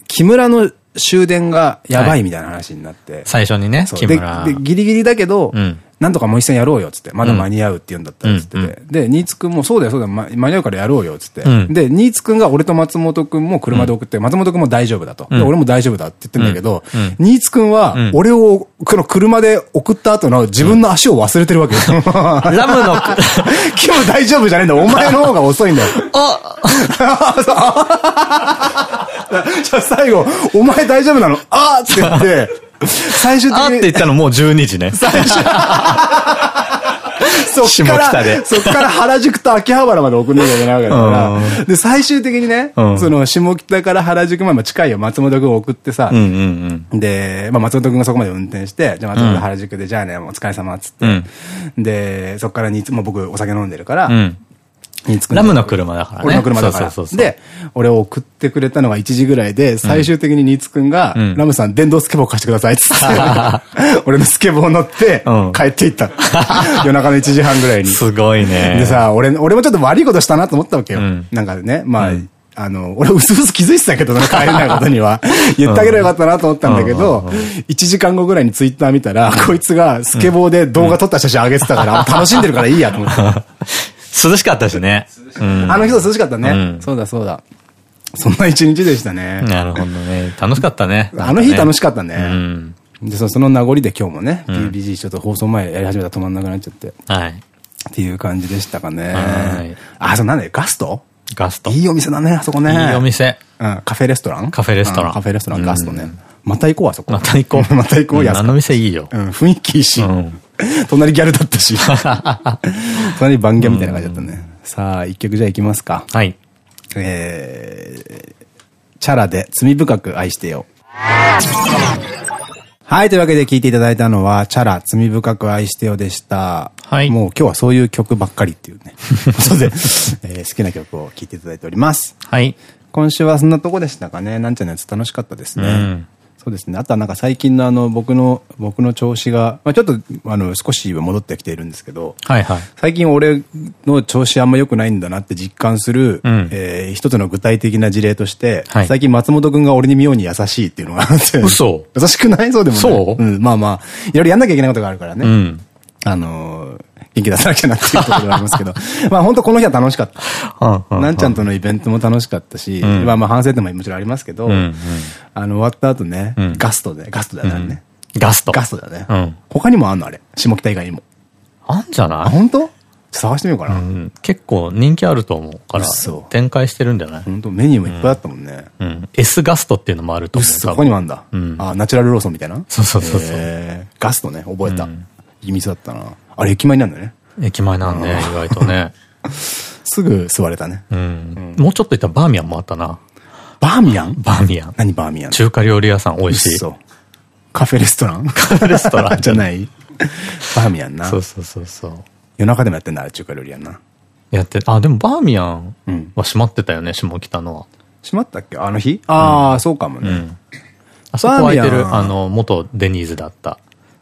Speaker 1: 木村の終電がやばいみたいな話になって。
Speaker 2: 最初にね、木村。
Speaker 1: で、ギリギリだけど、なんとかもう一戦やろうよ、つって。まだ間に合うって言うんだったら、つってて。で、新津くんも、そうだよ、そうだよ、間に合うからやろうよ、つって。で、新津くんが俺と松本くんも車で送って、松本くんも大丈夫だと。で、俺も大丈夫だって言ってんだけど、新津くんは、俺を、この車で送った後の自分の足を忘れてるわけよ。[LAUGHS]
Speaker 2: ラムの、[LAUGHS] 今
Speaker 1: 日大丈夫じゃねえんだ。お前の方が遅いんだよ。[LAUGHS] あじゃあ最後、お前大丈夫なの？あって言って、最終的に。
Speaker 2: あって言ったのもう12時ね。最初。[LAUGHS]
Speaker 1: そっから、そっから原宿と秋葉原まで送んなきゃいけないわけだから。で、最終的にね、その下北から原宿まで近いよ、松本くん送ってさ。で、まあ松本くんがそこまで運転して、じゃあ松本原宿で、じゃあね、お疲れ様っつって。で、そっからに、も僕お酒飲んでるから、
Speaker 2: ラムの車だからね。
Speaker 1: 俺の車だから。で、俺を送ってくれたのが1時ぐらいで、最終的に新津くんが、ラムさん電動スケボー貸してくださいっつって、[LAUGHS] 俺のスケボー乗って帰っていった。[LAUGHS] 夜中の1時半ぐらいに。
Speaker 2: すごいね。
Speaker 1: でさ、俺、俺もちょっと悪いことしたなと思ったわけよ。なんかね、まあ、あの、俺、うすうす気づいてたけどね、帰れないことには。[LAUGHS] 言ってあげればよかったなと思ったんだけど、1時間後ぐらいにツイッター見たら、こいつがスケボーで動画撮った写真上げてたから、楽しんでるからいいやと思って。
Speaker 2: 涼しかったしね。
Speaker 1: あの人涼しかったね。そうだそうだ。そんな一日でしたね。
Speaker 2: なるほどね。楽しかったね。
Speaker 1: あの日楽しかったね。で、その名残で今日もね、PBG ちょっと放送前やり始めたら止まんなくなっちゃって。はい。っていう感じでしたかね。はい。あ、そうなんだよ、ガスト？
Speaker 2: ガスト。
Speaker 1: いいお店だね、あそこね。
Speaker 2: いいお店。
Speaker 1: うん、カフェレストラン？
Speaker 2: カフェレストラン。
Speaker 1: カフェレストラン、ガストね。また行こう、あそこ。
Speaker 2: また行こう。[LAUGHS]
Speaker 1: また行こう、
Speaker 2: やあの店いいよ。
Speaker 1: うん、雰囲気いいし。[LAUGHS] 隣ギャルだったし。[LAUGHS] 隣バンギャみたいな感じだったね。さあ、一曲じゃあ行きますか。
Speaker 2: はい。
Speaker 1: えー、チャラで罪深く愛してよ。はい。というわけで聴いていただいたのは、チャラ、罪深く愛してよでした。はい。もう今日はそういう曲ばっかりっていうね。[LAUGHS] そうで、えー、好きな曲を聴いていただいております。
Speaker 2: はい。
Speaker 1: 今週はそんなとこでしたかね。なんちゃんのやつ楽しかったですね。うんそうですね。あとはなんか最近のあの、僕の、僕の調子が、まあちょっと、あの、少し戻ってきているんですけど、
Speaker 2: はいはい。
Speaker 1: 最近俺の調子あんま良くないんだなって実感する、うん、えー、一つの具体的な事例として、はい、最近松本くんが俺に妙に優しいっていうのがあって。
Speaker 2: 嘘
Speaker 1: 優しくないそうでも
Speaker 2: ね。そう？
Speaker 1: うん、まあまあ、いろいろやんなきゃいけないことがあるからね。うん。あのー、元気出さなきゃなっていうところでありますけど。[LAUGHS] まあ本当この日は楽しかった。なんちゃんとのイベントも楽しかったし、まあまあ反省点ももちろんありますけど、あの終わった後ね、ガストで、ガストだよね。
Speaker 2: ガスト。
Speaker 1: ガストだね。他にもあんのあれ？下北以外にも。
Speaker 2: あんじゃない？
Speaker 1: 本当？探してみようかな。
Speaker 2: 結構人気あると思うから、展開してるんじゃない？
Speaker 1: 本当メニューもいっぱいあったもんね。
Speaker 2: うん。S ガストっていうのもあると思う。
Speaker 1: そこにもあんだ。あ、ナチュラルローソンみたいな？
Speaker 2: そうそうそう
Speaker 1: ガストね、覚えた。いい店だったな。あれ駅前なんだよね。
Speaker 2: 駅前なんで、意外とね。[LAUGHS]
Speaker 1: すぐ座れたね。
Speaker 2: うん。もうちょっといったらバーミヤンもあったな。
Speaker 1: バーミヤン？
Speaker 2: バーミヤン。
Speaker 1: 何バーミヤン？
Speaker 2: 中華料理屋さん美味しい。そう。
Speaker 1: カフェレストラン？
Speaker 2: カフェレストラン [LAUGHS]
Speaker 1: じゃないバーミヤンな。
Speaker 2: そうそうそうそう。
Speaker 1: 夜中でもやってんだ、中華料理屋な。
Speaker 2: やって、あ、でもバーミヤンは閉まってたよね、下北のは。
Speaker 1: 閉まったっけ？あの日？ああ、そうかもね。
Speaker 2: あそこ空いてる、あの、元デニーズだった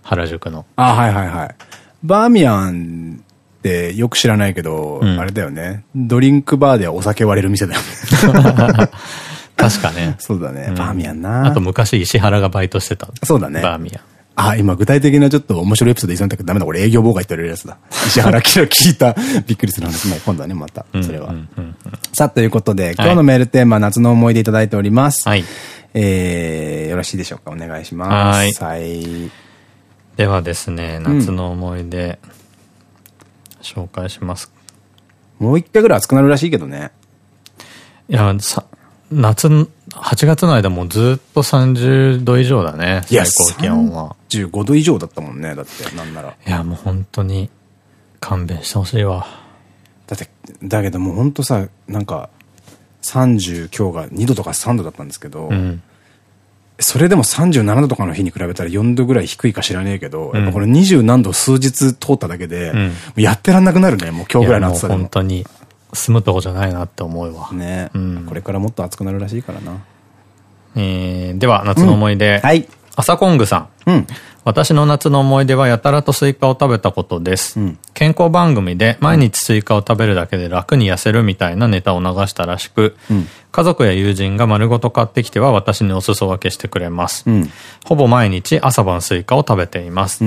Speaker 2: 原宿の。
Speaker 1: あはいはいはい。バーミヤンってよく知らないけど、うん、あれだよね。ドリンクバーではお酒割れる店だよね。[LAUGHS]
Speaker 2: 確かね。
Speaker 1: そうだね。バーミヤンな。
Speaker 2: あと昔石原がバイトしてた。
Speaker 1: そうだね。
Speaker 2: バーミヤン。
Speaker 1: あ、今具体的なちょっと面白いエピソード言いそうだけどダメだ、これ営業妨害って言われるやつだ。[LAUGHS] 石原キラ聞いた [LAUGHS] びっくりする話も今度はね、また、それは。さあ、ということで、今日のメールテーマ、夏の思い出いただいております。はい。えー、よろしいでしょうか？お願いします。はい。
Speaker 2: ではですね、夏の思い出、紹介します。
Speaker 1: もう一回ぐらい暑くなるらしいけどね。
Speaker 2: いや、さ、夏、8月の間もずっと30度以上だね。最高気温は。
Speaker 1: 15度以上だったもんね、だって、なんなら。
Speaker 2: いや、もう本当に、勘弁してほしいわ。
Speaker 1: だって、だけどもう本当さ、なんか、30今日が2度とか3度だったんですけど、うん、それでも37度とかの日に比べたら4度ぐらい低いか知らねえけど、うん、やっぱこれ20何度数日通っただけで、うん、やってらんなくなるね、もう今日ぐらいの暑さでも。
Speaker 2: 本当に、住むとこじゃないなって思うわ。
Speaker 1: ね、うん、これからもっと暑くなるらしいからな。
Speaker 2: えー、では、夏の思い出。はい。朝コングさん。うん。私の夏の思い出はやたらとスイカを食べたことです。うん、健康番組で毎日スイカを食べるだけで楽に痩せるみたいなネタを流したらしく、うん、家族や友人が丸ごと買ってきては私にお裾分けしてくれます。うん、ほぼ毎日朝晩スイカを食べています。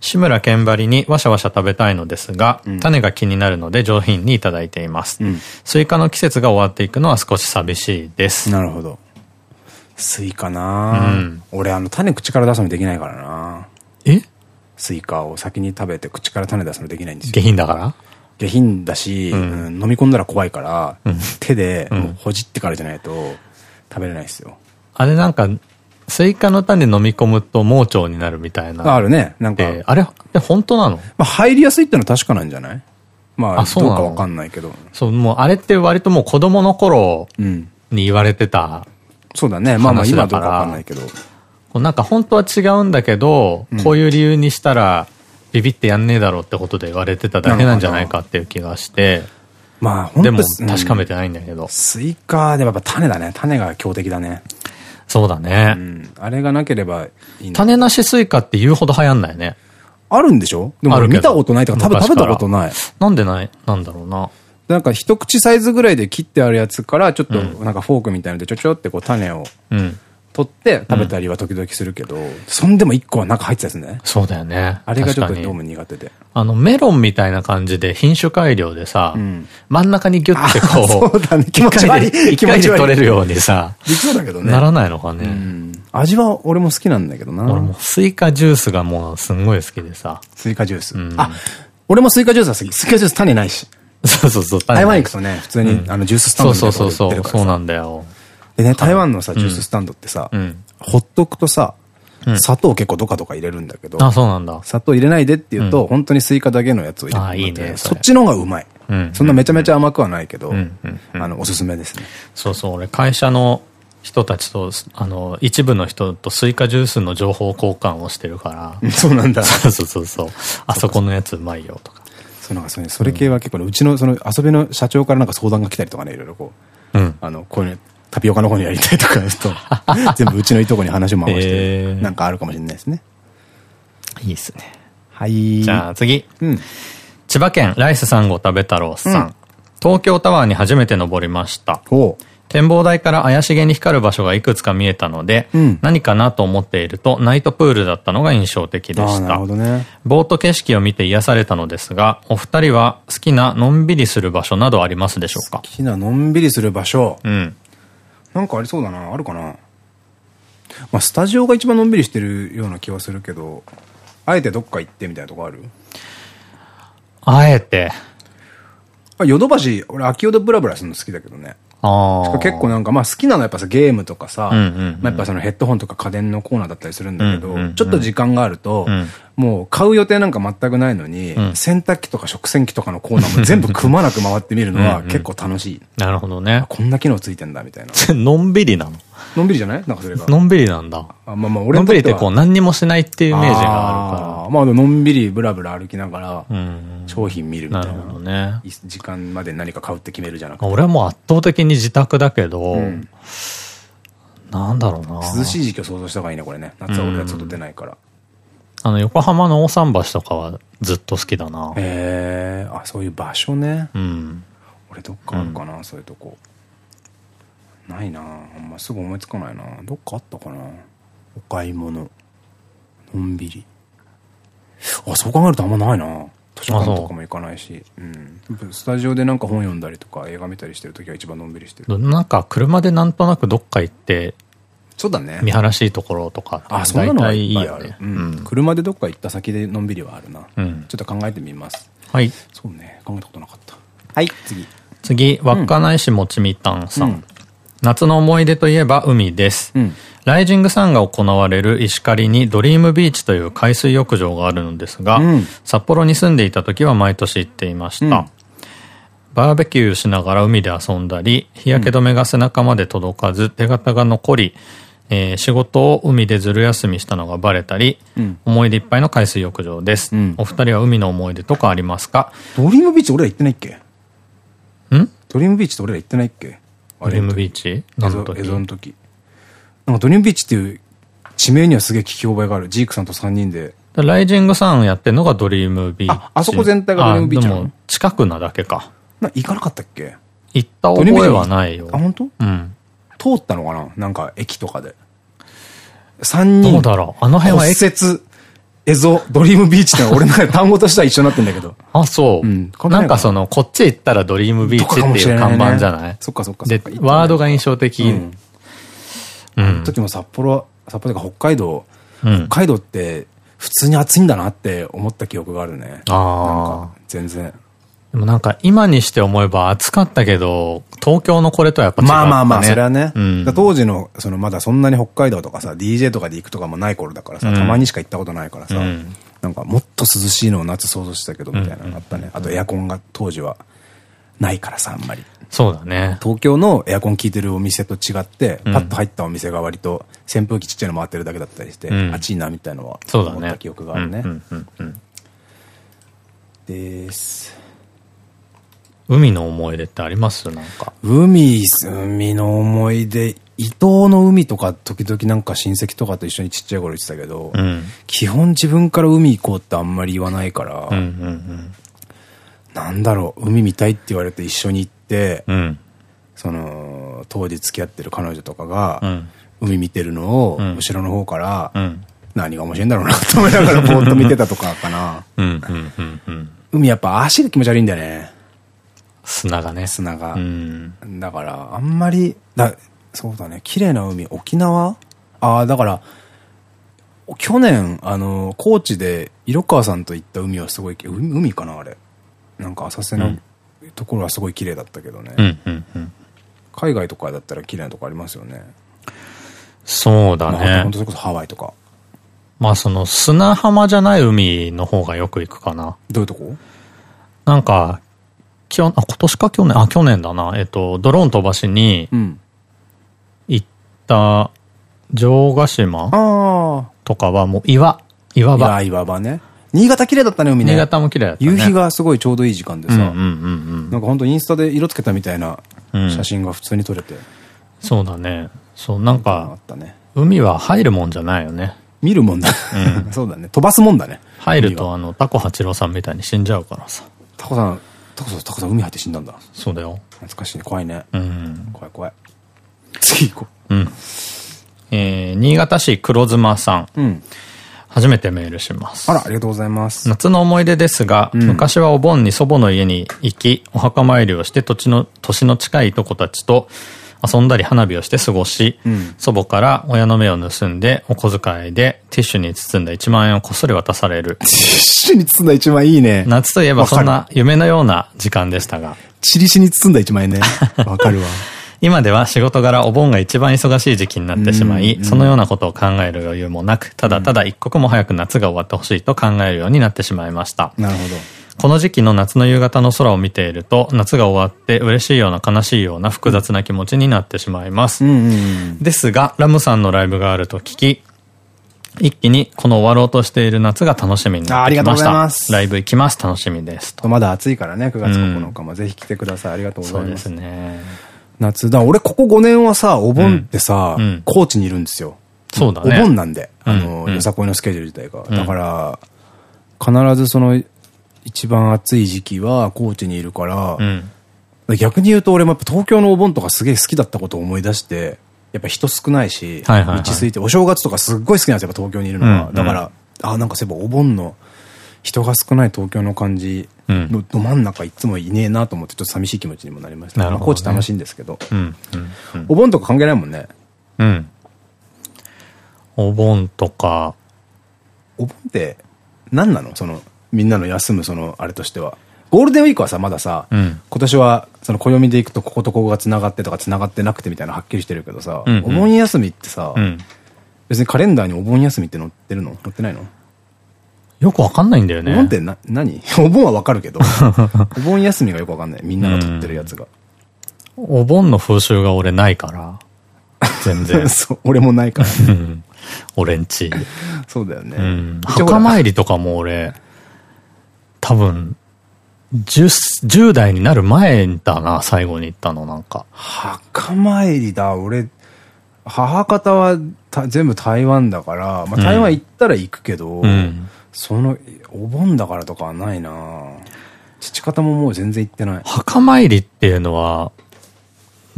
Speaker 2: 志村けんばりにわしゃわしゃ食べたいのですが、種が気になるので上品にいただいています。スイカの季節が終わっていくのは少し寂しいです。
Speaker 1: なるほど。スイカな、うん、俺あの種口から出すのできないからな
Speaker 2: え？
Speaker 1: スイカを先に食べて口から種出すのできないんですよ。
Speaker 2: 下品だから？
Speaker 1: 下品だし、うん、飲み込んだら怖いから、うん、手でほじってからじゃないと食べれないですよ。
Speaker 2: あれなんか、スイカの種飲み込むと盲腸になるみたいな。
Speaker 1: あるね。なんか。
Speaker 2: あれ、本当なの？
Speaker 1: まあ入りやすいってのは確かなんじゃない？まあ、あそうどうかわかんないけど。
Speaker 2: そう、もうあれって割ともう子供の頃に言われてた
Speaker 1: そうだね。まあまあ今どうかわかんないけど。
Speaker 2: なんか本当は違うんだけど、うん、こういう理由にしたら、ビビってやんねえだろうってことで言われてただけなんじゃないかっていう気がして。まあ本当でも確かめてないんだけど。うん、
Speaker 1: スイカでもやっぱ種だね。種が強敵だね。
Speaker 2: そうだね。う
Speaker 1: ん、あれがなければい
Speaker 2: い種なしスイカって言うほど流行んないね。
Speaker 1: あるんでしょ？でも見たことないとか多分食べたことない。
Speaker 2: なんでないなんだろうな。
Speaker 1: なんか一口サイズぐらいで切ってあるやつから、ちょっとなんかフォークみたいのでちょちょってこう種を取って食べたりは時々するけど、そんでも一個は中入ってたやつね。
Speaker 2: そうだよね。
Speaker 1: あれがちょっとどうも苦手で。
Speaker 2: あの、メロンみたいな感じで品種改良でさ、真ん中にギュッてこ
Speaker 1: う、そうだね、気持ち悪
Speaker 2: い。気持ち取れるようにさ、
Speaker 1: できそうだけどね。
Speaker 2: ならないのかね。
Speaker 1: 味は俺も好きなんだけどな。
Speaker 2: 俺もスイカジュースがもうすんごい好きでさ。
Speaker 1: スイカジュース。あ、俺もスイカジュースは好き。スイカジュース種ないし。[LAUGHS]
Speaker 2: そうそうそう。
Speaker 1: 台湾行くとね、普通に、あの、ジューススタンド
Speaker 2: そうそうそう。そうなんだよ。
Speaker 1: でね、台湾のさ、ジューススタンドってさ、ほっとくとさ、砂糖結構ドカドカ入れるんだけど。
Speaker 2: あ、そうなんだ。
Speaker 1: 砂糖入れないでって言うと、本当にスイカだけのやつを入れて。あ、いいね。そっちの方がうまい。そんなめちゃめちゃ甘くはないけど、あの、おすすめですね。
Speaker 2: そうそう、俺会社の人たちと、あの、一部の人とスイカジュースの情報交換をしてるか
Speaker 1: ら。そうなんだ。
Speaker 2: そうそうそう。あそこのやつうまいよとか。
Speaker 1: そうなんかそれそれ系は結構、うちのその遊びの社長からなんか相談が来たりとかね、いろいろこう。うん、あの、こういうタピオカの方にやりたいとかですと、[LAUGHS] 全部うちのいとこに話を回して、なんかあるかもしれないですね。
Speaker 2: いいっすね。
Speaker 1: はい。
Speaker 2: じゃあ次。うん、千葉県ライスサンゴ食べ太郎さん。うん、東京タワーに初めて登りました。展望台から怪しげに光る場所がいくつか見えたので、うん、何かなと思っていると、ナイトプールだったのが印象的でした。ね、ぼーっと景色を見て癒されたのですが、お二人は好きなのんびりする場所などありますでしょうか？好
Speaker 1: きなのんびりする場所うん。なんかありそうだな。あるかな？まあ、スタジオが一番のんびりしてるような気はするけど、あえてどっか行ってみたいなとこある？
Speaker 2: あえて。
Speaker 1: あ、ヨドバシ、俺、秋ヨドブラブラするの好きだけどね。結構なんかまあ好きなのはやっぱさゲームとかさ、やっぱそのヘッドホンとか家電のコーナーだったりするんだけど、ちょっと時間があると、もう買う予定なんか全くないのに、洗濯機とか食洗機とかのコーナーも全部くまなく回ってみるのは結構楽しい。[LAUGHS]
Speaker 2: なるほどね。
Speaker 1: こんな機能ついてんだみたいな。[LAUGHS]
Speaker 2: のんびりなの
Speaker 1: のんびりじゃない？なんかそれが。
Speaker 2: のんびりなんだ。あまあまあ俺のんびりってこう何にもしないっていうイメージがあるから。
Speaker 1: まあのんびりブラブラ歩きながら、商品見るみたいな。なるほどね。時間まで何か買うって決めるじゃなくて。
Speaker 2: 俺はもう圧倒的に自宅だけど、なんだろうな
Speaker 1: 涼しい時期を想像した方がいいね、これね。夏は俺は外出ないから。
Speaker 2: あの、横浜の大桟橋とかはずっと好きだな。
Speaker 1: へえ、あ、そういう場所ね。うん。俺どっかあるかな、そういうとこ。ないなあんますぐ思いつかないなどっかあったかなお買い物。のんびり。あ、そう考えるとあんまないな図書館とかも行かないし。うん。スタジオでなんか本読んだりとか映画見たりしてる時は一番のんびりしてる。
Speaker 2: なんか車でなんとなくどっか行って、
Speaker 1: そうだね。
Speaker 2: 見晴らしいところとか。
Speaker 1: あ、そうなのはいいよね。うん。車でどっか行った先でのんびりはあるな。うん。ちょっと考えてみます。
Speaker 2: はい。
Speaker 1: そうね。考えたことなかった。はい、次。
Speaker 2: 次、稚内市もちみたんさん。夏の思い出といえば海です。うん、ライジングサンが行われる石狩にドリームビーチという海水浴場があるのですが、うん、札幌に住んでいた時は毎年行っていました。うん、バーベキューしながら海で遊んだり、日焼け止めが背中まで届かず手形が残り、えー、仕事を海でずる休みしたのがバレたり、うん、思い出いっぱいの海水浴場です。うん、お二人は海の思い出とかありますか？
Speaker 1: ドリームビーチ俺ら行ってないっけ？
Speaker 2: ん？
Speaker 1: ドリームビーチって俺ら行ってないっけ？
Speaker 2: ドリームビーチ？
Speaker 1: 何の時？映像の時。なんかドリームビーチっていう地名にはすげえ聞き覚えがある。ジークさんと3人で。
Speaker 2: ライジングサンやってんのがドリームビーチ。
Speaker 1: あ、あそこ全体がドリームビーチなの？
Speaker 2: 近くなだけか。
Speaker 1: な、行かなかったっけ？
Speaker 2: 行った覚えはないよ。
Speaker 1: あ、本当？
Speaker 2: うん。
Speaker 1: 通ったのかな？なんか駅とかで。3人。
Speaker 2: どうだろう？あの辺は
Speaker 1: 骨折、エゾ、ドリームビーチって [LAUGHS] 俺の中で単語としては一緒になってんだけど。
Speaker 2: あ、そう。うん。なんかその、こっち行ったらドリームビーチっていう看板じゃない？
Speaker 1: そっかそっか。
Speaker 2: で、ワードが印象的。うん。
Speaker 1: うん。時も札幌、札幌とか北海道、北海道って普通に暑いんだなって思った記憶があるね。ああ。全然。
Speaker 2: でもなんか今にして思えば暑かったけど、東京のこれとはやっぱ違う、ね、
Speaker 1: まあまあまあ、それはね。うん、当時の、そのまだそんなに北海道とかさ、DJ とかで行くとかもない頃だからさ、うん、たまにしか行ったことないからさ、うん、なんかもっと涼しいのを夏想像してたけどみたいなのがあったね。あとエアコンが当時はないからさ、あんまり。
Speaker 2: そうだね。
Speaker 1: 東京のエアコン効いてるお店と違って、パッと入ったお店が割と扇風機ちっちゃいの回ってるだけだったりして、暑いなみたいなのは思った記憶があるね。です。
Speaker 2: 海の思い出ってあります？なんか。
Speaker 1: 海、海の思い出、伊東の海とか時々なんか親戚とかと一緒にちっちゃい頃言ってたけど、うん、基本自分から海行こうってあんまり言わないから、なんだろう、海見たいって言われて一緒に行って、うん、その、当時付き合ってる彼女とかが、海見てるのを後ろの方から、何が面白いんだろうなと思いながらぼーっと見てたとかかな。海やっぱ足が気持ち悪いんだよね。
Speaker 2: 砂がね。
Speaker 1: 砂が。うん、だから、あんまり、だ、そうだね、綺麗な海、沖縄？ああ、だから、去年、あの、高知で、色川さんと行った海はすごい、海海かなあれ。なんか浅瀬のところはすごい綺麗だったけどね。海外とかだったら綺麗なとこありますよね。
Speaker 2: そうだね。ま
Speaker 1: あ、本当それこそハワイとか。
Speaker 2: まあその砂浜じゃない海の方がよく行くかな。
Speaker 1: どういうとこ？
Speaker 2: なんか、きょあ今年か？去年、あ、去年だな。えっと、ドローン飛ばしに、行った城ヶ島とかはもう岩、岩場。
Speaker 1: 岩場ね。新潟綺麗だったね、海ね。
Speaker 2: 新潟も綺麗だった、ね。
Speaker 1: 夕日がすごいちょうどいい時間でさ、なんか本当インスタで色つけたみたいな写真が普通に撮れて。うん、
Speaker 2: そうだね。そう、なんか、ね、海は入るもんじゃないよね。
Speaker 1: 見るもんだ。うん、[LAUGHS] そうだね。飛ばすもんだね。
Speaker 2: 入ると、あの、タコ八郎さんみたいに死んじゃうからさ。
Speaker 1: タコさん、タコさん、タコさん海入って死んだんだ。
Speaker 2: そうだよ。
Speaker 1: 懐かしいね。怖いね。うん。怖い怖い。次行こ
Speaker 2: う。うん。えー、新潟市黒妻さん。うん。初めてメールします。
Speaker 1: あら、ありがとうございます。
Speaker 2: 夏の思い出ですが、うん、昔はお盆に祖母の家に行き、お墓参りをして土地の、年の近いとこたちと遊んだり花火をして過ごし、うん、祖母から親の目を盗んで、お小遣いでティッシュに包んだ1万円をこっそり渡される。
Speaker 1: ティッシュに包んだ1万円いいね。
Speaker 2: 夏といえばそんな夢のような時間でしたが。
Speaker 1: チリシに包んだ1万円ね。[LAUGHS] わかるわ。
Speaker 2: 今では仕事柄お盆が一番忙しい時期になってしまい、そのようなことを考える余裕もなく、ただただ一刻も早く夏が終わってほしいと考えるようになってしまいました。
Speaker 1: なるほど。
Speaker 2: この時期の夏の夕方の空を見ていると、夏が終わって嬉しいような悲しいような複雑な気持ちになってしまいます。ですが、ラムさんのライブがあると聞き、一気にこの終わろうとしている夏が楽しみになってきました。あ。ライブ行きます。楽しみです。
Speaker 1: まだ暑いからね、9月9日もぜひ来てください。ありがとうございます。
Speaker 2: そうですね。
Speaker 1: 夏。だ俺ここ5年はさ、お盆ってさ、高知にいるんですよ。
Speaker 2: そうだね。
Speaker 1: お盆なんで。あの、よさこいのスケジュール自体が。だから、必ずその、一番暑い時期は高知にいるから、逆に言うと俺もやっぱ東京のお盆とかすげえ好きだったことを思い出して、やっぱ人少ないし、道空いて、お正月とかすっごい好きなんですよ、やっぱ東京にいるのは。だから、あ、なんかそういえばお盆の人が少ない東京の感じのど真ん中いつもいねえなと思ってちょっと寂しい気持ちにもなりました。ね、高知楽しいんですけど。お盆とか関係ないもんね。
Speaker 2: うん。お盆とか。
Speaker 1: お盆って何なの？その、みんなの休むその、あれとしては。ゴールデンウィークはさ、まださ、うん、今年は、その暦で行くとこことここが繋がってとか繋がってなくてみたいなはっきりしてるけどさ、うんうん、お盆休みってさ、うん、別にカレンダーにお盆休みって載ってるの？載ってないの？
Speaker 2: よくわかんないんだよね。
Speaker 1: お盆ってな、何？[LAUGHS] お盆はわかるけど、お盆休みがよくわかんない。みんなが撮ってるやつが。
Speaker 2: お盆の風習が俺ないから。全然。[LAUGHS]
Speaker 1: そう、俺もないから。
Speaker 2: 俺んち。[LAUGHS]
Speaker 1: そうだよね。うん。
Speaker 2: 墓参りとかも俺、多分、10、10代になる前だな、最後に行ったの、なんか。
Speaker 1: 墓参りだ、俺、母方は全部台湾だから、まあ台湾行ったら行くけど、うん、その、お盆だからとかはないな父方ももう全然行ってない。
Speaker 2: 墓参りっていうのは、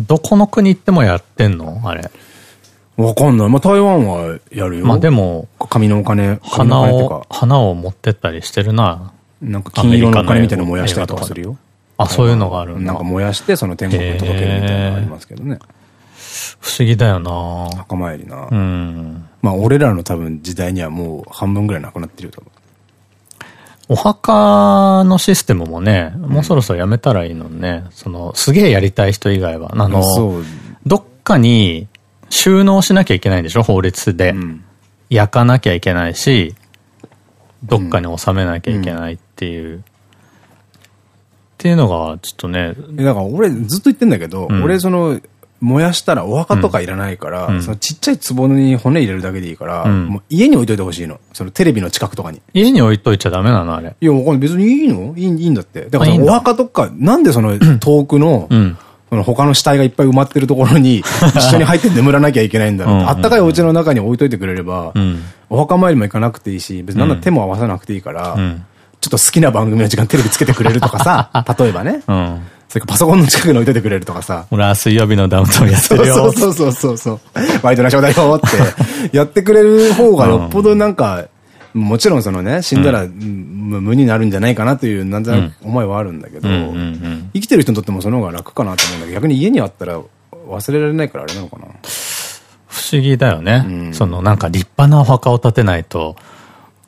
Speaker 2: どこの国行ってもやってんの？あれ。
Speaker 1: わかんない。まあ、台湾はやるよ。
Speaker 2: まあ、でも、
Speaker 1: 紙のお金、
Speaker 2: 花を、花を持ってったりしてるな。
Speaker 1: なんか金色のお金みたいなの燃やしたりとかするよ。
Speaker 2: あ、そういうのがある
Speaker 1: なんか燃やして、その天国に届けるみたいなのがありますけどね。
Speaker 2: 不思議だよな
Speaker 1: 墓参りなうん。まあ、俺らの多分時代にはもう半分ぐらいなくなってるよ、多分。
Speaker 2: お墓のシステムもね、もうそろそろやめたらいいのね。その、すげえやりたい人以外は。あの、どっかに収納しなきゃいけないんでしょ？法律で。うん、焼かなきゃいけないし、どっかに収めなきゃいけないっていう。うん、っていうのが、ちょっとね。
Speaker 1: だから俺ずっと言ってんだけど、うん、俺その、燃やしたらお墓とかいらないから、うん、そのちっちゃい壺に骨入れるだけでいいから、うん、もう家に置いといてほしいの。そのテレビの近くとかに。
Speaker 2: 家に置いといちゃダメなのあれ。
Speaker 1: いや、わかんない。別にいいの？いいいいんだって。だからお墓とか、なんでその [CLEARS THROAT] 遠くの、その他の死体がいっぱい埋まってるところに [LAUGHS] 一緒に入って眠らなきゃいけないんだろう。あったかいお家の中に置いといてくれれば、お墓参りも行かなくていいし、別になんだ手も合わさなくていいから、ちょっと好きな番組の時間テレビつけてくれるとかさ、[LAUGHS] 例えばね。それかパソコンの近くに置いといてくれるとかさ。
Speaker 2: 俺は水曜日のダウンタウンやってるよ。
Speaker 1: そうそうそうそうそう。バイトなしょうだよって [LAUGHS] やってくれる方がよっぽどなんか、もちろんそのね、死んだら、無になるんじゃないかなという、なんとなく思いはあるんだけど、生きてる人にとってもその方が楽かなと思うんだけど、逆に家にあったら忘れられないからあれなのかな。
Speaker 2: 不思議だよね。うん、そのなんか立派なお墓を建てないと、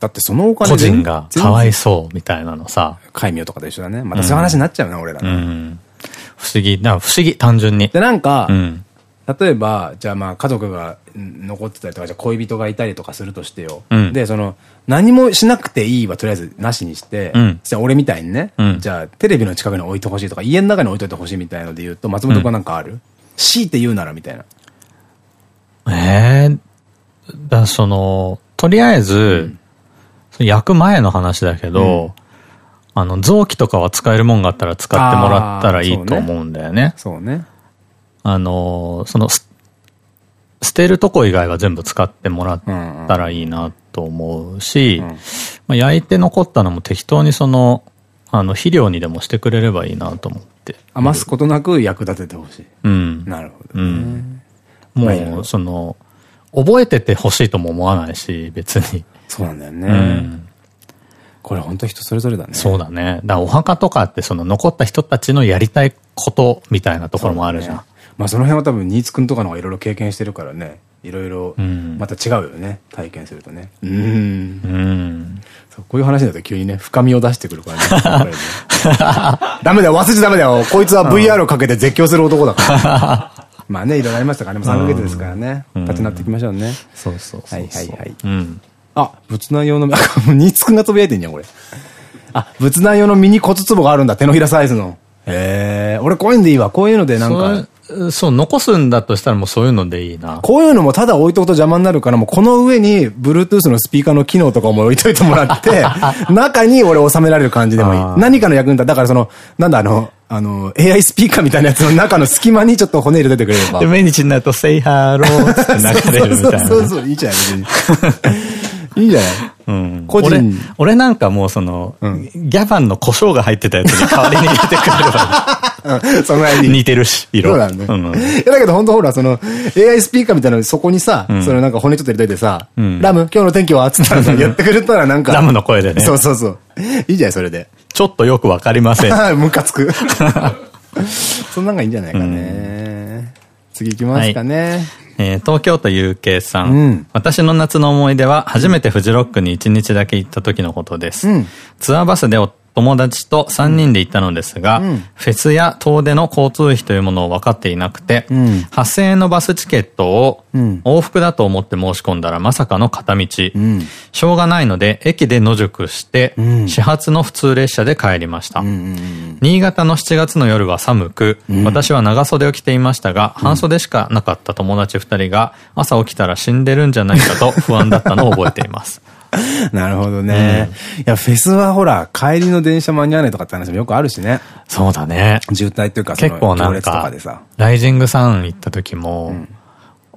Speaker 1: だってそのお金
Speaker 2: 個人がかわいそうみたいなのさ。
Speaker 1: 戒名とかと一緒だね。またそういう話になっちゃうな、俺ら、ね。
Speaker 2: 不思議。な不思議、単純に。
Speaker 1: で、なんか、例えば、じゃあまあ家族が残ってたりとか、じゃあ恋人がいたりとかするとしてよ。で、その、何もしなくていいはとりあえずなしにして、じゃあ俺みたいにね、じゃあテレビの近くに置いてほしいとか、家の中に置いといてほしいみたいので言うと、松本君はなんかある、強いて言うならみたいな。
Speaker 2: ええだその、とりあえず、焼く前の話だけど、うん、あの、臓器とかは使えるもんがあったら使ってもらったらいいと思うんだよね。
Speaker 1: そうね。
Speaker 2: あの、その、捨てるとこ以外は全部使ってもらったらいいなと思うし、うんうん、まあ、焼いて残ったのも適当にその、あの、肥料にでもしてくれればいいなと思って。
Speaker 1: 余すことなく役立ててほしい。
Speaker 2: うん。
Speaker 1: なるほど、ね、うん。
Speaker 2: もう、その、覚えててほしいとも思わないし、別に。
Speaker 1: そうなんだよね。うん、これ本当人それぞれだね。
Speaker 2: そうだね。だからお墓とかってその残った人たちのやりたいことみたいなところもあるじゃん。ね、
Speaker 1: まあその辺は多分新津くんとかの方がいろいろ経験してるからね。いろいろ、また違うよね。体験するとね。うん。うん。こういう話だと急にね、深みを出してくるからね。[LAUGHS] ダメだよ、忘れちゃダメだよ。こいつは VR をかけて絶叫する男だから。[LAUGHS] まあね、いろいろありましたからね。もう3ヶ月ですからね。立ち直っていきましょうね。
Speaker 2: そうそう
Speaker 1: はいはいはい。うん。あ、仏壇用の、[LAUGHS] 新津くんがつぶやいてんじゃん、これ。あ、仏壇用のミニ骨壺があるんだ、手のひらサイズの。へえ、俺こういうのでいいわ。こういうのでなんか。
Speaker 2: そう、残すんだとしたらもうそういうのでいいな。
Speaker 1: こういうのもただ置いとくと邪魔になるから、もうこの上に Bluetooth のスピーカーの機能とかも置いといてもらって、[LAUGHS] 中に俺収められる感じでもいい。何かの役に立だからその、なんだあの、あの、AI スピーカーみたいなやつの中の隙間にちょっと骨入れてくれれば。
Speaker 2: で、命日になると、セイハローって流れるみたいな。
Speaker 1: そうそういいじゃん。いいじゃないうん。
Speaker 2: 個人俺、俺なんかもうその、うん、ギャバンの胡椒が入ってたやつに代わりに入れてくれれば。うん、そのぐらいに。似てるし、色。
Speaker 1: そうなんだ、ね。うん。いや、だけど本当ほら、その、AI スピーカーみたいなそこにさ、うん、そのなんか骨ちょっと入れといてさ、うん、ラム、今日の天気は？つったらさ、やってくれたらなんか。
Speaker 2: ラムの声でね。
Speaker 1: そうそうそう。いいじゃない、それで。
Speaker 2: ちょっとよくわかりません。[LAUGHS]
Speaker 1: ムカつく。[LAUGHS] そんなんがいいんじゃないかね。次行きますかね。
Speaker 2: えー、東京都有形さん。うん、私の夏の思い出は、初めてフジロックに1日だけ行った時のことです。うん、ツアーバスで友達と3人で行ったのですが、うん、フェスや遠出の交通費というものを分かっていなくて、うん、8000円のバスチケットを往復だと思って申し込んだらまさかの片道。うん、しょうがないので駅で野宿して、始発の普通列車で帰りました。新潟の7月の夜は寒く、私は長袖を着ていましたが、半袖しかなかった友達2人が朝起きたら死んでるんじゃないかと不安だったのを覚えています。[LAUGHS]
Speaker 1: なるほどね。うん、いや、フェスはほら、帰りの電車間に合わないとかって話もよくあるしね。
Speaker 2: そうだね。
Speaker 1: 渋滞っていうか、
Speaker 2: 結構なんか、ライジングさん行った時も、うん、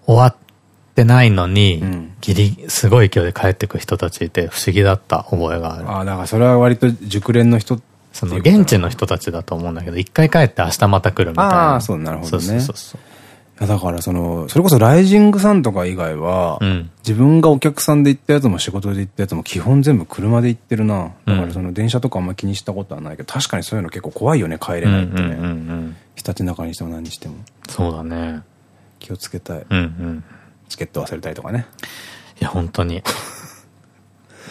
Speaker 2: 終わっってないのに、うん、ギリ、すごい勢いで帰ってく人たちいて不思議だった覚えがある。
Speaker 1: ああ、だからそれは割と熟練の人
Speaker 2: その現地の人たちだと思うんだけど、一回帰って明日また来るみたいな。
Speaker 1: ああ、そう、なるほどね。そうそうそうだからその、それこそライジングさんとか以外は、うん、自分がお客さんで行ったやつも仕事で行ったやつも基本全部車で行ってるな。だからその電車とかあんま気にしたことはないけど、確かにそういうの結構怖いよね、帰れないってね。ひたちなかにしても何にしても。
Speaker 2: そうだね。
Speaker 1: 気をつけたい。うんうん、チケット忘れたりとかね。
Speaker 2: いや、本当に。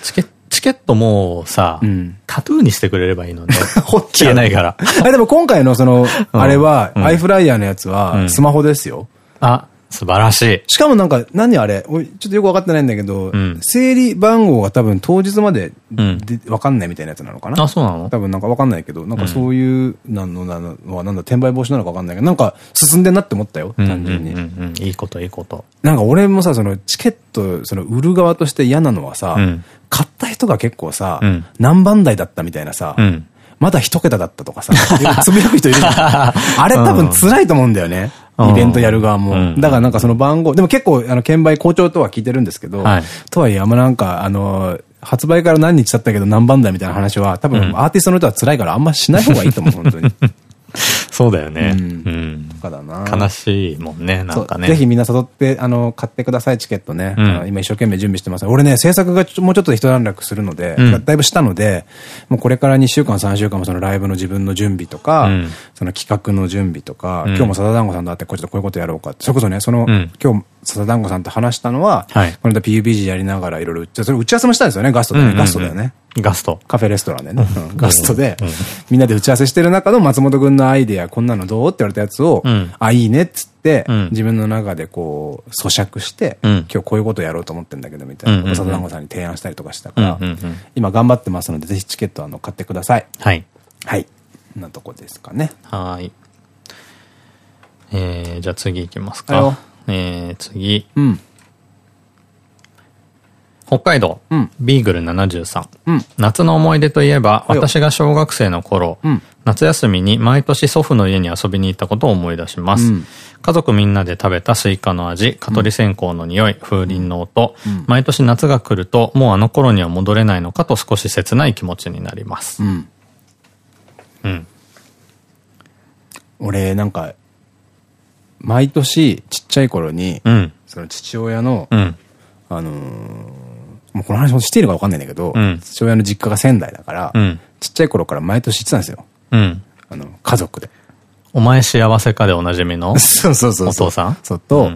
Speaker 2: チケッケットもさ、うん、タトゥーにしてくれればいいのね。[LAUGHS] 消えないから。[LAUGHS]
Speaker 1: あ、でも今回のその、あれは、アイフライヤーのやつは、スマホですよ。
Speaker 2: あ、素晴らしい。
Speaker 1: しかもなんか、何あれ？ちょっとよくわかってないんだけど、うん、整理番号が多分当日までで、わかんないみたいなやつなのかな？
Speaker 2: あ、そうなの？
Speaker 1: 多分なんかわかんないけど、なんかそういうなのなのは、なんだ、転売防止なのかわかんないけど、なんか進んでんなって思ったよ、単純に。
Speaker 2: いいこと、いいこと。
Speaker 1: なんか俺もさ、そのチケット、その売る側として嫌なのはさ、うん、買った人が結構さ、うん、何番台だったみたいなさ、うんまだ一桁だったとかさ、つぶやく人いるじゃん。あれ多分辛いと思うんだよね。イベントやる側も。だからなんかその番号、でも結構、あの、券売好調とは聞いてるんですけど、はい、とはいえ、あんまなんか、あの、発売から何日経ったけど何番台みたいな話は、多分アーティストの人は辛いからあんましない方がいいと思う、本当に。[LAUGHS]
Speaker 2: そうだよね。うん。とかだな。悲しいもんね、なんかね。
Speaker 1: ぜひみんな誘って、あの、買ってください、チケットね。今一生懸命準備してます。俺ね、制作がもうちょっと一段落するので、だいぶしたので、もうこれから2週間、3週間もそのライブの自分の準備とか、その企画の準備とか、今日もサダダンゴさんと会って、こうちょっとこういうことやろうかって。それこそね、その、今日、笹団子さんと話したのは、はい、この間 PUBG やりながらいろいろ、それ打ち合わせもしたんですよね、ガストでね。ガストだよね。
Speaker 2: ガスト。
Speaker 1: カフェレストランでね。ガストで、みんなで打ち合わせしてる中の松本くんのアイデア、こんなのどう？って言われたやつを、あ、いいねっつって、自分の中でこう、咀嚼して、今日こういうことやろうと思ってんだけど、みたいな。笹団子さんに提案したりとかしたから、今頑張ってますので、ぜひチケットあの買ってください。
Speaker 2: はい。
Speaker 1: はい。なとこですかね。
Speaker 2: はい。えー、じゃあ次行きますか。えー、次。うん。北海道、うん、ビーグル73、うん、夏の思い出といえば、私が小学生の頃、うん、夏休みに毎年祖父の家に遊びに行ったことを思い出します。家族みんなで食べたスイカの味、蚊取り線香の匂い、風鈴の音、毎年夏が来ると、もうあの頃には戻れないのかと少し切ない気持ちになります。うん。
Speaker 1: うん。俺、なんか、毎年ちっちゃい頃に、その父親の、あのもうこの話もしているかわかんないんだけど、うん、父親の実家が仙台だから、うん、ちっちゃい頃から毎年行ってたんですよ。うん、あの、家族で。
Speaker 2: お前幸せかでおなじみの [LAUGHS]
Speaker 1: そうそうそう。
Speaker 2: お父さん？
Speaker 1: そうと、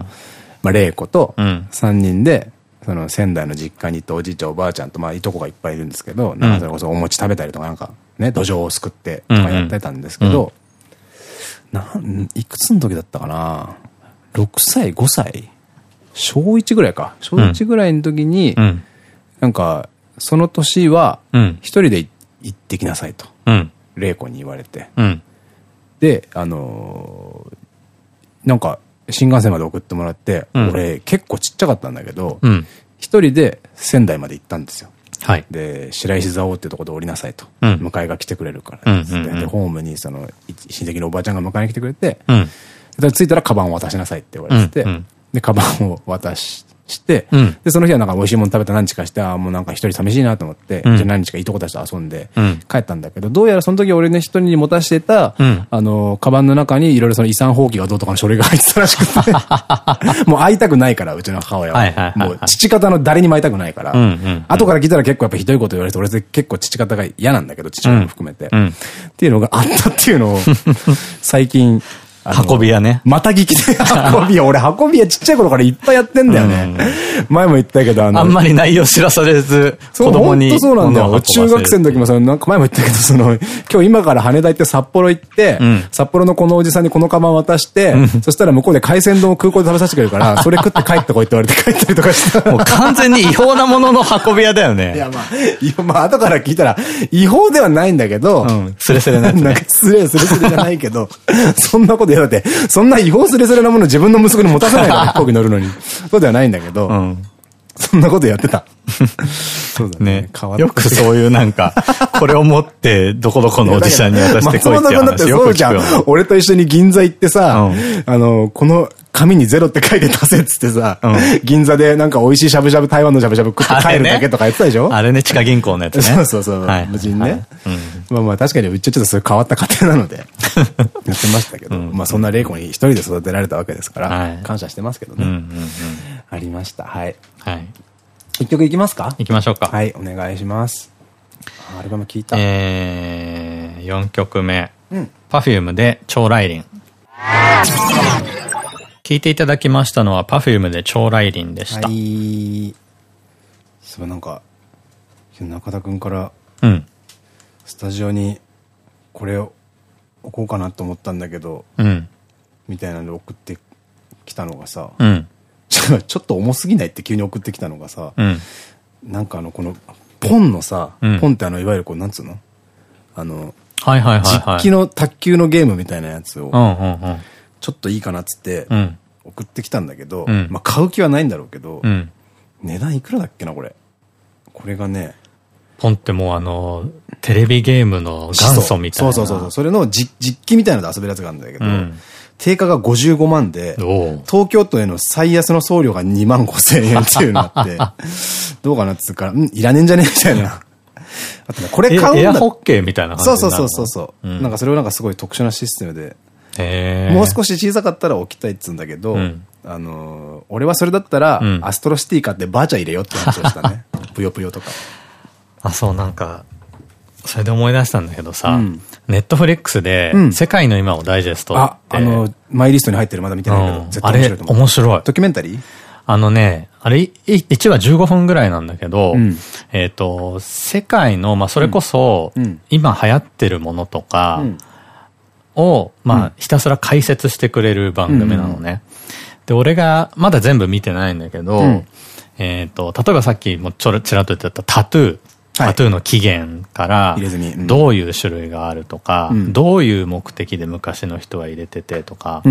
Speaker 1: まあ、玲子と、3人で、その仙台の実家に行っておじいちゃんおばあちゃんと、まあ、いとこがいっぱいいるんですけど、なんかそれこそお餅食べたりとか、なんかね、土壌をすくってとかやってたんですけど、なん、いくつの時だったかな ?6 歳、5歳？小1ぐらいか。小1ぐらいの時に、うんなんか、その年は、一人で行ってきなさいと。玲子に言われて。で、あのー、なんか、新幹線まで送ってもらって、俺結構ちっちゃかったんだけど、一人で仙台まで行ったんですよ。はい、で、白石蔵王っていうところで降りなさいと。うん、迎えが来てくれるからで、ホームにその、親戚のおばあちゃんが迎えに来てくれて、うん、着いたらカバンを渡しなさいって言われてて、で、カバンを渡しして、うん、で、その日はなんか美味しいもの食べた何日かして、ああ、もうなんか一人寂しいなと思って、うん、じゃあ何日かいいとこたちと遊んで、帰ったんだけど、どうやらその時俺の人に持たしてた、あの、カバンの中にいろいろその遺産放棄がどうとかの書類が入ってたらしくて、[LAUGHS] もう会いたくないから、うちの母親は。もう父方の誰にも会いたくないから、後から聞いたら結構やっぱひどいこと言われて、俺結構父方が嫌なんだけど、父親も含めて。っていうのがあったっていうのを、[LAUGHS] 最近、
Speaker 2: 運び屋ね。
Speaker 1: また聞きで [LAUGHS] 運び屋。俺運び屋ちっちゃい頃からいっぱいやってんだよね。前も言ったけど、
Speaker 2: あの。あんまり内容知らされず、子供に。
Speaker 1: そうなんだよ。中学生の時もその、なんか前も言ったけど、その、今日今から羽田行って札幌行って、札幌のこのおじさんにこのカバン渡して、そしたら向こうで海鮮丼を空港で食べさせてくれるから、[LAUGHS] それ食って帰ってこいって言われて帰ったりとかした。
Speaker 2: もう完全に違法なものの運び屋だよね。
Speaker 1: いや、まあ、いや、まあ、後から聞いたら、違法ではないんだけど、
Speaker 2: スレスレなやつ、
Speaker 1: なんかスレスレスレじゃないけど、そんなこと言われて、そんな違法すれすれなもの自分の息子に持たせないから [LAUGHS] 飛行機乗るのに。そうではないんだけど、うん、そんなことやってた。[LAUGHS]
Speaker 2: そうだね。ねよくそういうなんか、これを持ってどこどこのおじさんに渡してこいって話よく聞くよ、
Speaker 1: 俺と一緒に銀座行ってさ、うん、あの、この紙にゼロって書いて出せっつってさ、銀座でなんか美味しいしゃぶしゃぶ、台湾のしゃぶしゃぶ食って帰るだけとか言ってたでしょ？
Speaker 2: あれね、地下銀行のやつね。[LAUGHS]
Speaker 1: そうそうそう。無人ね。まあまあ確かにうちはちょっとそういう変わった家庭なので、[LAUGHS] やってましたけど、まあそんな玲子に一人で育てられたわけですから、感謝してますけどね。ありました。はい。はい。一曲いきますか？
Speaker 2: いきましょうか。
Speaker 1: はい、お願いします。アルバム聞いた？
Speaker 2: えー、4曲目。うん。Perfume で超来臨。聞いていただきましたのは Perfume で超来臨でした。はい。
Speaker 1: そう、なんか、中田くんから、うん。スタジオにこれを置こうかなと思ったんだけど、うん。みたいなので送ってきたのがさ、うん。[LAUGHS] ちょっと重すぎないって急に送ってきたのがさ、うん、なんかあの、この、ポンのさ、うん、ポンってあの、いわゆるこう、なんつうの？あの、
Speaker 2: はいはいはい、
Speaker 1: はい。実機の卓球のゲームみたいなやつを、ちょっといいかなっつって、送ってきたんだけど、うん、まあ買う気はないんだろうけど、うん、値段いくらだっけな、これ？これがね、
Speaker 2: ポンってもうあの、テレビゲームの元祖みたいな。
Speaker 1: そうそうそう。それの実機みたいなので遊べるやつがあるんだけど、うん、定価が55万で、東京都への最安の送料が2万5千円っていうのがあって、[LAUGHS] どうかなって言うから、んいらねえんじゃねえみたいな。[LAUGHS]
Speaker 2: あとね、これ買うんだエアホッケーみたいな
Speaker 1: 感じそうそうそうそう。うん、なんかそれをなんかすごい特殊なシステムで、もう少し小さかったら置きたいっつうんだけど、うん、あのー、俺はそれだったら、うん、アストロシティ買ってバーチャ入れよって話をしたね。[LAUGHS] ぷよぷよとか。
Speaker 2: あ、そう、なんか、それで思い出したんだけどさ、ネットフリックスで、世界の今をダイジェスト
Speaker 1: あ、あの、マイリストに入ってるまだ見てないけど、
Speaker 2: 絶対面白いと思う。あれ、面白い。
Speaker 1: ドキュメンタリー？
Speaker 2: あのね、あれ、1話15分ぐらいなんだけど、うん、えっと、世界の、まあ、それこそ、今流行ってるものとかを、まあ、ひたすら解説してくれる番組なのね。で、俺が、まだ全部見てないんだけど、うん、えっと、例えばさっきもちょろちらっと言ってたタトゥー。タトゥーの起源から、どういう種類があるとか、どういう目的で昔の人は入れててとか、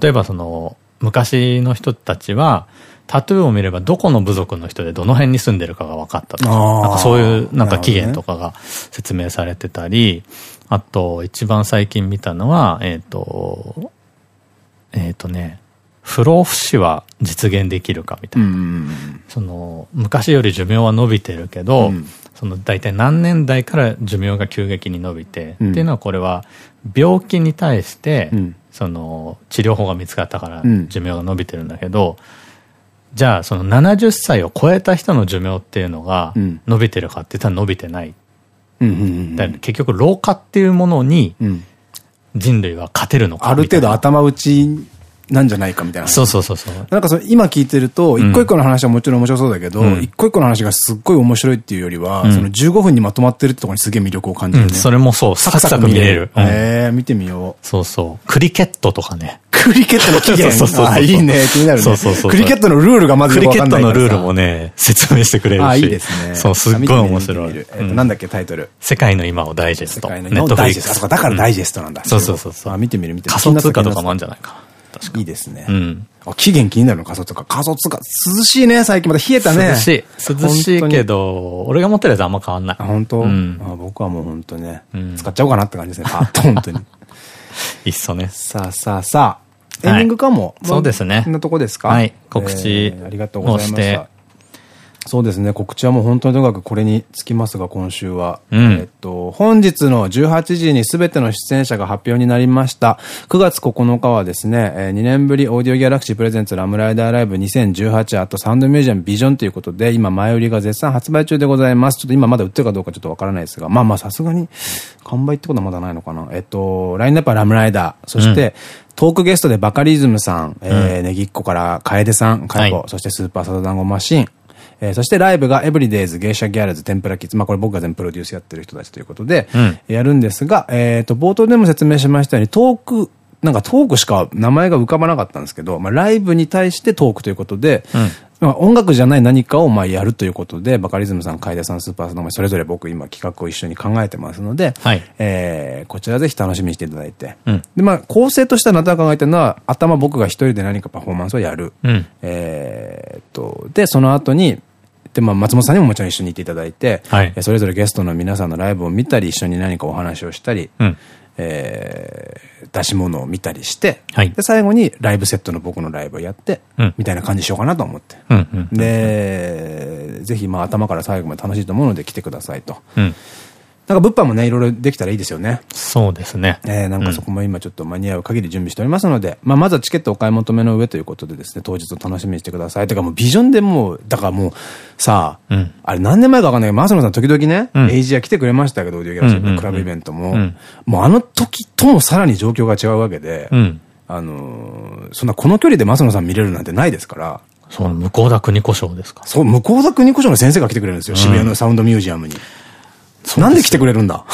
Speaker 2: 例えばその、昔の人たちは、タトゥーを見ればどこの部族の人でどの辺に住んでるかが分かったとか、なんかそういうなんか起源とかが説明されてたり、あと一番最近見たのは、えっ、と、えっ、とね、不老不死は実現できるかみたいな。その、昔より寿命は伸びてるけど、うん、その大体何年代から寿命が急激に伸びて、うん、っていうのはこれは病気に対して、うん、その治療法が見つかったから寿命が伸びてるんだけど、じゃあその70歳を超えた人の寿命っていうのが伸びてるかって言ったら伸びてない。結局老化っていうものに人類は勝てるのか
Speaker 1: ある程度頭打ちなんじゃないかみたいな。
Speaker 2: そうそうそうそう。
Speaker 1: なんかその今聞いてると、一個一個の話はもちろん面白そうだけど、一個一個の話がすっごい面白いっていうよりは、その15分にまとまってるってところにすげえ魅力を感じるね。
Speaker 2: それもそう、サクサク見れる。
Speaker 1: ええ、見てみよ
Speaker 2: う。そうそう。クリケットとかね。
Speaker 1: クリケットの起源そうそうそう。いいね、気になるね。そうそうそう。クリケットのルールがまず
Speaker 2: クリケットのルールもね、説明してくれるし。あ、
Speaker 1: いいですね。
Speaker 2: そう、すっごい面白い。
Speaker 1: えっと、なんだっけ、タイトル？
Speaker 2: 世界の今をダイジェスト。
Speaker 1: 世界の今をダイジェスト。だからダイジェストなんだ。
Speaker 2: そうそうそう。
Speaker 1: あ、見てみる見てみる。
Speaker 2: 仮想通貨とかもあるんじゃないかな。
Speaker 1: いいですね。うん。あ、期限気になるの仮想通貨。仮想通貨。涼しいね、最近また冷えたね。
Speaker 2: 涼しい。涼しいけど、俺が持ってるやつあんま変わんない。
Speaker 1: 本当、うん、あ僕はもう本当ね、うん、使っちゃおうかなって感じですね。パッと本当に。[LAUGHS]
Speaker 2: いっそね。
Speaker 1: さあさあさあ。エンディングかも。
Speaker 2: そうですね。
Speaker 1: こんなとこですか？
Speaker 2: はい。告知、
Speaker 1: ありがとうございました。そうですね。告知はもう本当にとにかくこれにつきますが、今週は。うん、えっと、本日の18時に全ての出演者が発表になりました。9月9日はですね、えー、2年ぶりオーディオギャラクシープレゼンツラムライダーライブ2018あとサウンドミュージアムビジョンということで、今前売りが絶賛発売中でございます。ちょっと今まだ売ってるかどうかちょっとわからないですが、まあまあさすがに完売ってことはまだないのかな。えっと、ラインナップはラムライダー、そして、うんトークゲストでバカリズムさん、えー、ネギっ子から楓さん、カイコ、はい、そしてスーパーサザダンゴマシン、えー、そしてライブがエブリデイズ、芸者ギャルズ、天ぷらキッズ。まあこれ僕が全部プロデュースやってる人たちということで、うん、やるんですが、えっと、冒頭でも説明しましたように、トーク、なんかトークしか名前が浮かばなかったんですけど、まあライブに対してトークということで、うん、まあ音楽じゃない何かをまあやるということで、バカリズムさん、楓さん、スーパースの名前、それぞれ僕今企画を一緒に考えてますので、はい、えー、こちらぜひ楽しみにしていただいて。うん、で、まあ構成としてはあなたが考えてるのは、頭僕が一人で何かパフォーマンスをやる。うん、えっと、で、その後に、で、まあ、松本さんにももちろん一緒にいていただいて、はい、それぞれゲストの皆さんのライブを見たり、一緒に何かお話をしたり、うん、えー、出し物を見たりして、はい、で、最後にライブセットの僕のライブをやって、うん、みたいな感じしようかなと思って。で、ぜひまあ頭から最後まで楽しいと思うので来てくださいと。うんなんか物販もね、いろいろできたらいいですよね。
Speaker 2: そうですね。
Speaker 1: えー、なんかそこも今ちょっと間に合う限り準備しておりますので、うん、まあまずはチケットお買い求めの上ということでですね、当日を楽しみにしてください。てかもうビジョンでもう、だからもう、さあ、うん、あれ何年前かわかんないけど、マサノさん時々ね、うん、エイジア来てくれましたけど、オーディオギャラシーのクラブイベントも、もうあの時ともさらに状況が違うわけで、あのー、そんなこの距離でマサノさん見れるなんてないですから、
Speaker 2: そう、向田邦子賞ですか。
Speaker 1: そう、向田邦子賞の先生が来てくれるんですよ、渋谷のサウンドミュージアムに。なんで来てくれるんだ？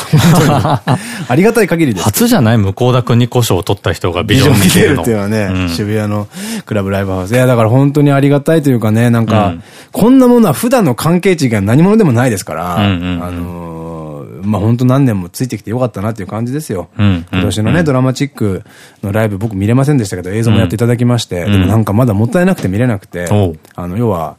Speaker 1: ありがたい限りです。
Speaker 2: 初じゃない向田邦子賞を取った人がビジョン見てる
Speaker 1: っていうの。はね、うん、渋谷のクラブライブハウス。いや、だから本当にありがたいというかね、なんか、うん、こんなものは普段の関係値が何者でもないですから、あのー、まあ、本当何年もついてきてよかったなっていう感じですよ。今年のね、ドラマチックのライブ僕見れませんでしたけど、映像もやっていただきまして、でもなんかまだもったいなくて見れなくて、あの、要は、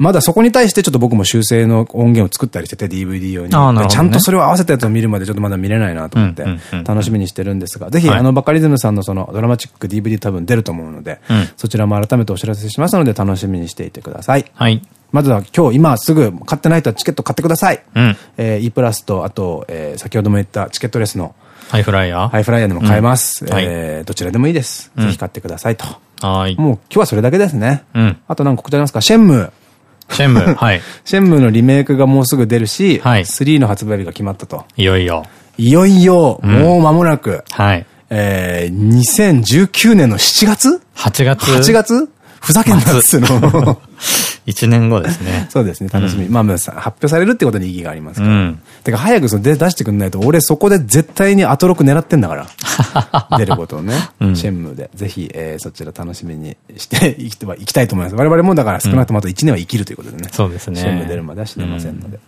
Speaker 1: まだそこに対してちょっと僕も修正の音源を作ったりしてて、DVD 用に。ね、ちゃんとそれを合わせたやつを見るまでちょっとまだ見れないなと思って、楽しみにしてるんですが、ぜひ、あの、バカリズムさんのそのドラマチック DVD 多分出ると思うので、うん、そちらも改めてお知らせしますので、楽しみにしていてください。はい。まずは今日、今すぐ買ってない人はチケット買ってください。うん、えー、E プラスと、あと、えー、先ほども言ったチケットレスの、
Speaker 2: ハイフライヤー
Speaker 1: ハイフライヤーでも買えます。うん、えー、どちらでもいいです。ぜひ買ってくださいと。はい。もう今日はそれだけですね。うん。あと何か告知ありますか？シェンム。
Speaker 2: シェンム。[LAUGHS] はい。
Speaker 1: シェンムのリメイクがもうすぐ出るし、はい。3の発売日が決まったと。
Speaker 2: いよいよ。
Speaker 1: いよいよ、もう間もなく。はい。えー、2019年の7月
Speaker 2: ?8 月
Speaker 1: ?8 月？ふざけんなっつうの。
Speaker 2: 一年後ですね。[LAUGHS]
Speaker 1: そうですね、楽しみ。まあ、発表されるってことに意義がありますから。うん、てか、早くその出してくんないと、俺そこで絶対にアトロク狙ってんだから。[LAUGHS] 出ることをね、シェンムで。ぜひ、えー、そちら楽しみにしていきたいと思います。我々もだから少なくともあと1年は生きるということでね。
Speaker 2: そうですね。
Speaker 1: シェンム出るまでは死ねませんので。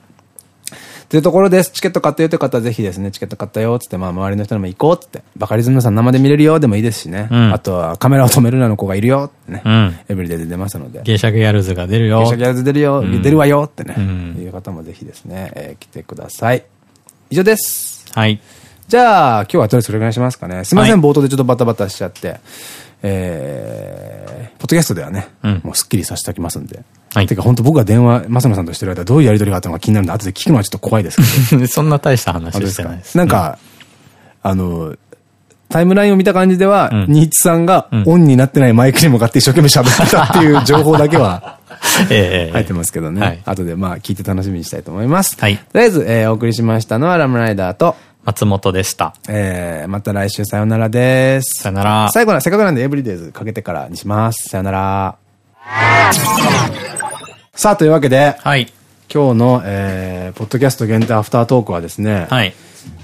Speaker 1: というところです。チケット買ったよという方はぜひですね、チケット買ったよつって、まあ周りの人にも行こうって、バカリズムさん生で見れるよでもいいですしね。うん、あとはカメラを止めるなの子がいるよってね。うん、エブリデイで出ますので。
Speaker 2: 芸者ギャルズが出るよ。
Speaker 1: 芸者ギャルズ出るよ、うん、出るわよってね。いう方もぜひですね、えー、来てください。以上です。はい。じゃあ、今日はとりあえずそれぐらいしますかね。すみません、はい、冒頭でちょっとバタバタしちゃって。えー、ポッドキャストではね、うん、もうスッキリさせておきますんで。はい。てか本当僕が電話、正野さんとしてる間どういうやりとりがあったのか気になるんで、後で聞くのはちょっと怖いですけど。[LAUGHS]
Speaker 2: そんな大した話してないです。
Speaker 1: なんか、あの、タイムラインを見た感じでは、うん、ニーチさんがオンになってないマイクに向かって一生懸命喋ってたっていう情報だけは [LAUGHS] 入ってますけどね。はい、後でまあ聞いて楽しみにしたいと思います。はい。とりあえず、えー、お送りしましたのはラムライダーと、
Speaker 2: 松本でした。
Speaker 1: えー、また来週さよならです。
Speaker 2: さよなら。
Speaker 1: 最後のせっかくなんでエブリデイズかけてからにします。さよなら。さあ、というわけで、はい。今日の、えー、ポッドキャスト限定アフタートークはですね、はい。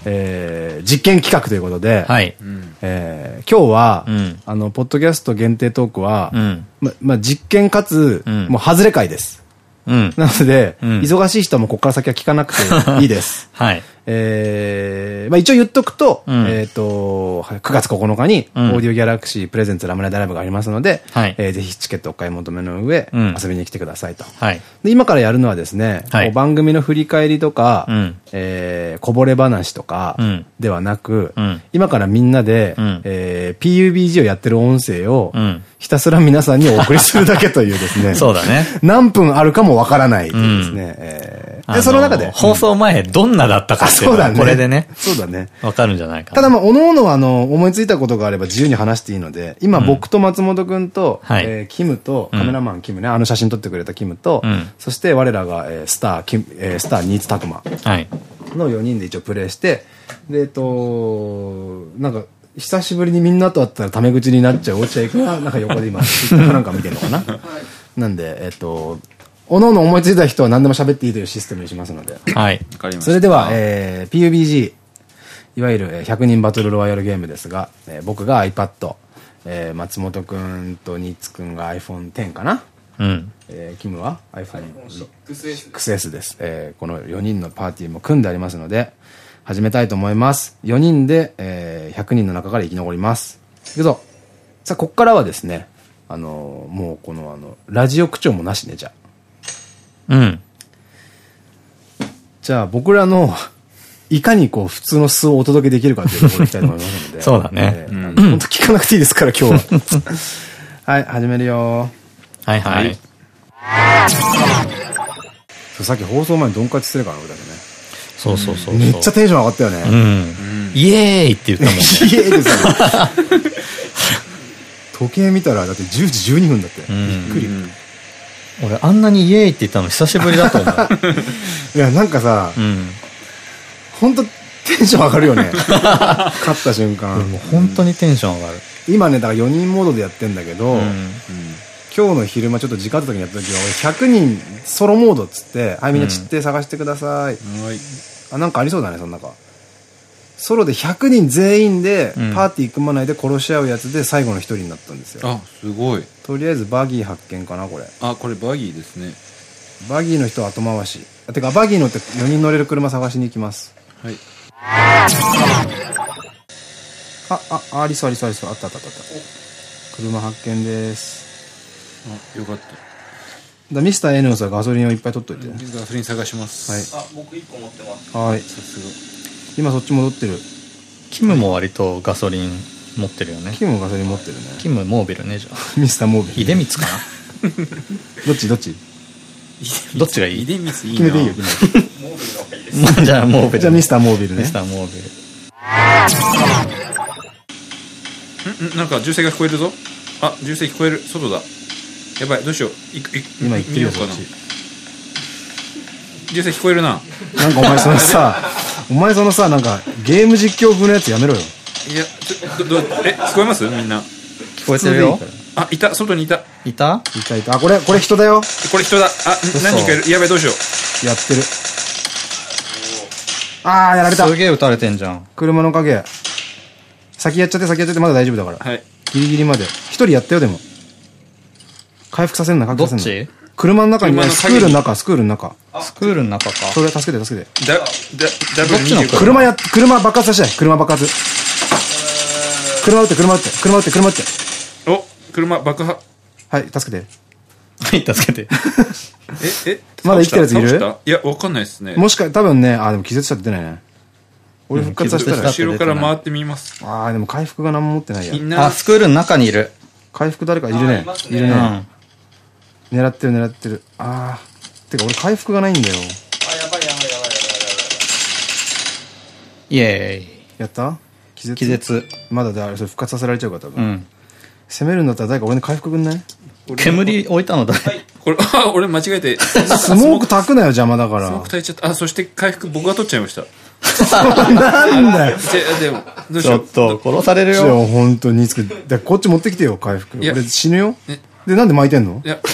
Speaker 1: えー、実験企画ということで、はい。えー、今日は、うん、あの、ポッドキャスト限定トークは、うん、ま、まあ、実験かつ、うん、もう外れ会です。うん、なので、うん、忙しい人もここから先は聞かなくていいです。[LAUGHS] はい。えー、まあ一応言っとくと、うん、えっと、9月9日に、オーディオギャラクシープレゼンツラムネダライブがありますので、はい、えー、ぜひチケットお買い求めの上、うん、遊びに来てくださいと。はい、で今からやるのはですね、はい、番組の振り返りとか、うん、えー、こぼれ話とかではなく、うん、今からみんなで、うん、えー、PUBG をやってる音声を、ひたすら皆さんにお送りするだけというですね。[LAUGHS]
Speaker 2: そうだね。
Speaker 1: 何分あるかもわからないですね。え
Speaker 2: ー、で、その中で。放送前、どんなだったかっていうのは、これでね。
Speaker 1: そうだね。
Speaker 2: わかるんじゃないか
Speaker 1: ただまあ、おのおのあの、思いついたことがあれば自由に話していいので、今僕と松本くんと、えキムと、カメラマンキムね、あの写真撮ってくれたキムと、そして我らが、えスター、キム、えスター、新津拓磨の4人で一応プレイして、で、えっと、なんか、久しぶりにみんなと会ったらタメ口になっちゃう落合君は、なんか横で今、ツイッターなんか見てるのかな？なんで、えっと、おのおの思いついた人は何でも喋っていいというシステムにしますので。はい。それでは、えー、PUBG、いわゆる100人バトルロワイヤルゲームですが、えー、僕が iPad、えー、松本くんとニッツくんが iPhone X かな？うん。えー、キムは iPhone6S です。えー、この4人のパーティーも組んでありますので、始めたいと思います。4人で、えー、100人の中から生き残ります。いくぞ。さあ、こっからはですね、あのー、もうこのあの、ラジオ口調もなしね、じゃあ。うん。じゃあ、僕らのいかにこう、普通の巣をお届けできるかっていうところに行きたいと思いますので。
Speaker 2: そうだね。
Speaker 1: 本当聞かなくていいですから、今日は。[LAUGHS] はい、始めるよ
Speaker 2: はいはい。
Speaker 1: さっき放送前にドン勝ちするから俺だけね。
Speaker 2: そうそうそう。
Speaker 1: めっちゃテンション上がったよね。う
Speaker 2: ん。イエーイって言ったもんね。イエーイですよ。[LAUGHS]
Speaker 1: 時計見たらだって10時12分だって。びっくり。
Speaker 2: 俺あんなにイエーイって言ったの久しぶりだと思う。[LAUGHS]
Speaker 1: いや、なんかさ、本当テンション上がるよね。[LAUGHS] 勝った瞬間。
Speaker 2: もう本当にテンション上がる。
Speaker 1: 今ね、だから4人モードでやってんだけど、今日の昼間ちょっと時間あった時にやった時は、俺100人ソロモードっつって、はい、みんな散って探してください。はい。あ、なんかありそうだね、その中。ソロで100人全員で、パーティー組まないで殺し合うやつで最後の1人になったんですよ。
Speaker 3: あ、すごい。
Speaker 1: とりあえずバギー発見かな、これ。
Speaker 3: あ、これバギーですね。
Speaker 1: バギーの人は後回し。てか、バギー乗って4人乗れる車探しに行きます。はい。あ、あ、ありそうありそうありそう。あったあったあった。車発見です。
Speaker 3: あ、よかった。
Speaker 1: だミスター N のさ、ガソリンをいっぱい取っといて。
Speaker 3: ガソリン探します。
Speaker 1: はい。
Speaker 3: あ、僕1個持ってます。
Speaker 1: はい。さすが。今そっち戻ってる。
Speaker 2: キムも割とガソリン持ってるよね。
Speaker 1: キムもガソリン持ってるね。
Speaker 2: キムモービルねじゃ
Speaker 1: あ。[LAUGHS] ミスターモービル。
Speaker 2: 出光かな？[LAUGHS]
Speaker 1: どっち？どっち？
Speaker 2: どっちがいい？
Speaker 3: 出光いいな。
Speaker 1: 決めていいよ決めてモービルの方がいいです [LAUGHS]
Speaker 2: じゃあモービル
Speaker 1: じゃあミスターモービルね。
Speaker 2: ミスターモービ
Speaker 3: ルんなんか銃声が聞こえるぞ。あ銃声聞こえる。外だ。やばいどうしよう。いい
Speaker 1: 今行ってるよそっち。
Speaker 3: 銃声聞こえるな。
Speaker 1: なんかお前そのさお前そのさなんかゲーム実況風のやつやめろよ。
Speaker 3: いやどどえ聞こえます？みんな。
Speaker 2: 聞こえてるよ。
Speaker 3: あいた。外にいた。
Speaker 2: いた？
Speaker 1: いたいた。あこれこれ人だよ。
Speaker 3: これ人だ。あ何人かいる？やべえどうしよ
Speaker 1: う。やってる。ああやられた。
Speaker 2: すげえ撃たれてんじゃん。
Speaker 1: 車の影先やっちゃって先やっちゃってまだ大丈夫だから。
Speaker 3: はい。
Speaker 1: ギリギリまで。一人やったよでも。回復させんな回復させんな。
Speaker 2: どっち？
Speaker 1: 車の中に、スクールの中、スクールの中。
Speaker 2: スクールの中か。
Speaker 1: それ助けて、助けて。
Speaker 3: だ、だ、
Speaker 2: どっちの
Speaker 1: 車や、車爆発させて、車爆発。車撃って、車撃って、車撃って、車撃って。
Speaker 3: お、車爆破。
Speaker 1: はい、助けて。
Speaker 2: はい、助けて。[LAUGHS]
Speaker 3: え、え、[LAUGHS]
Speaker 1: まだ生きてるやついる？
Speaker 3: いや、わかんないですね。
Speaker 1: もしか、多分ね、あ、でも気絶したって出ないね。俺復活させたら。
Speaker 3: 後ろから回ってみます。
Speaker 1: ああ、でも回復が何も持ってないや。
Speaker 2: あ、スクールの中にいる。
Speaker 1: 回復誰かいるね。いるね。狙ってる狙ってる。ああてか俺回復がないんだよ。あやばいやばいやばいやばいや。ばい
Speaker 2: イエーイ
Speaker 1: やった？
Speaker 2: 気絶？気絶。
Speaker 1: まだであれそれ復活させられちゃうから多分、うん、攻めるんだったら誰か俺に回復くんない？
Speaker 2: 煙置いたのだ、
Speaker 3: はい、これ [LAUGHS] あ俺間違えて。
Speaker 1: スモーク焚くなよ邪魔だから。ス
Speaker 3: モーク焚いちゃった。あそして回復僕が取っちゃいました。
Speaker 1: なんだよ。[LAUGHS]
Speaker 3: でも
Speaker 2: どうしよう。ちょっと殺されるよ。
Speaker 1: 本当にこっち持ってきてよ回復。俺死ぬよで、なんで巻いてんの？いや、[LAUGHS]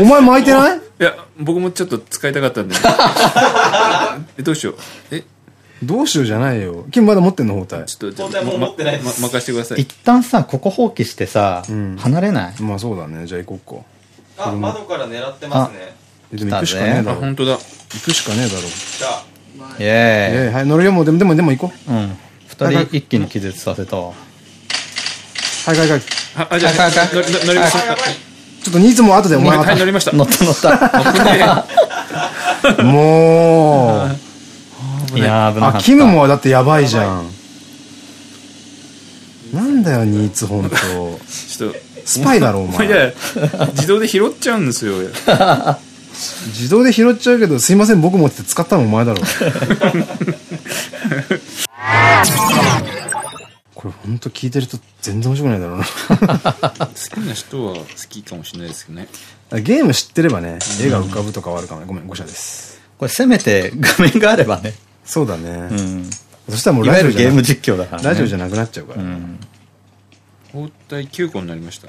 Speaker 1: お前巻いてない？い
Speaker 3: や、僕もちょっと使いたかったんで。え、どうしよう。え？
Speaker 1: どうしようじゃないよ。君まだ持ってんの包帯。
Speaker 3: ちょっと、包帯も持ってないです。任せてください。
Speaker 2: 一旦さ、ここ放棄してさ、離れない
Speaker 1: まあそうだね。じゃあ行こ
Speaker 4: うか。あ、窓から狙ってますね。
Speaker 1: でも行くしかねえだろ。
Speaker 3: 本当だ。行
Speaker 1: くしかねえだろ。
Speaker 4: じゃあ。
Speaker 2: イェ
Speaker 1: ーイ。はい、乗るよ。もう、でも、でも、でも行こ
Speaker 2: う。うん。二人一気に気絶させたわ。
Speaker 1: はいはいはい。
Speaker 3: あ、じゃあ、乗ります。
Speaker 1: ちょっとニーズも後でお前
Speaker 3: はい、乗りました。
Speaker 2: 乗った乗った。
Speaker 1: も
Speaker 2: う。いや危
Speaker 1: ない。あ、キムもだってやばいじゃん。なんだよ、ニーツ、ほんと。ちょっと。スパイだろ、お前。いや、
Speaker 3: 自動で拾っちゃうんですよ。
Speaker 1: 自動で拾っちゃうけど、すいません、僕持って使ったのお前だろ。これ本当聞いてると全然面白くないだろうな。
Speaker 3: 好きな人は好きかもしれないですけどね。
Speaker 1: ゲーム知ってればね絵が浮かぶとかはあるかもね。ごめん誤射です。
Speaker 2: これせめて画面があればね。
Speaker 1: そうだね、うん、そしたらもうラジオ
Speaker 2: ゲーム実況だから、
Speaker 1: ね、ラジオじゃなくなっちゃうから、
Speaker 3: 包帯9個になりました。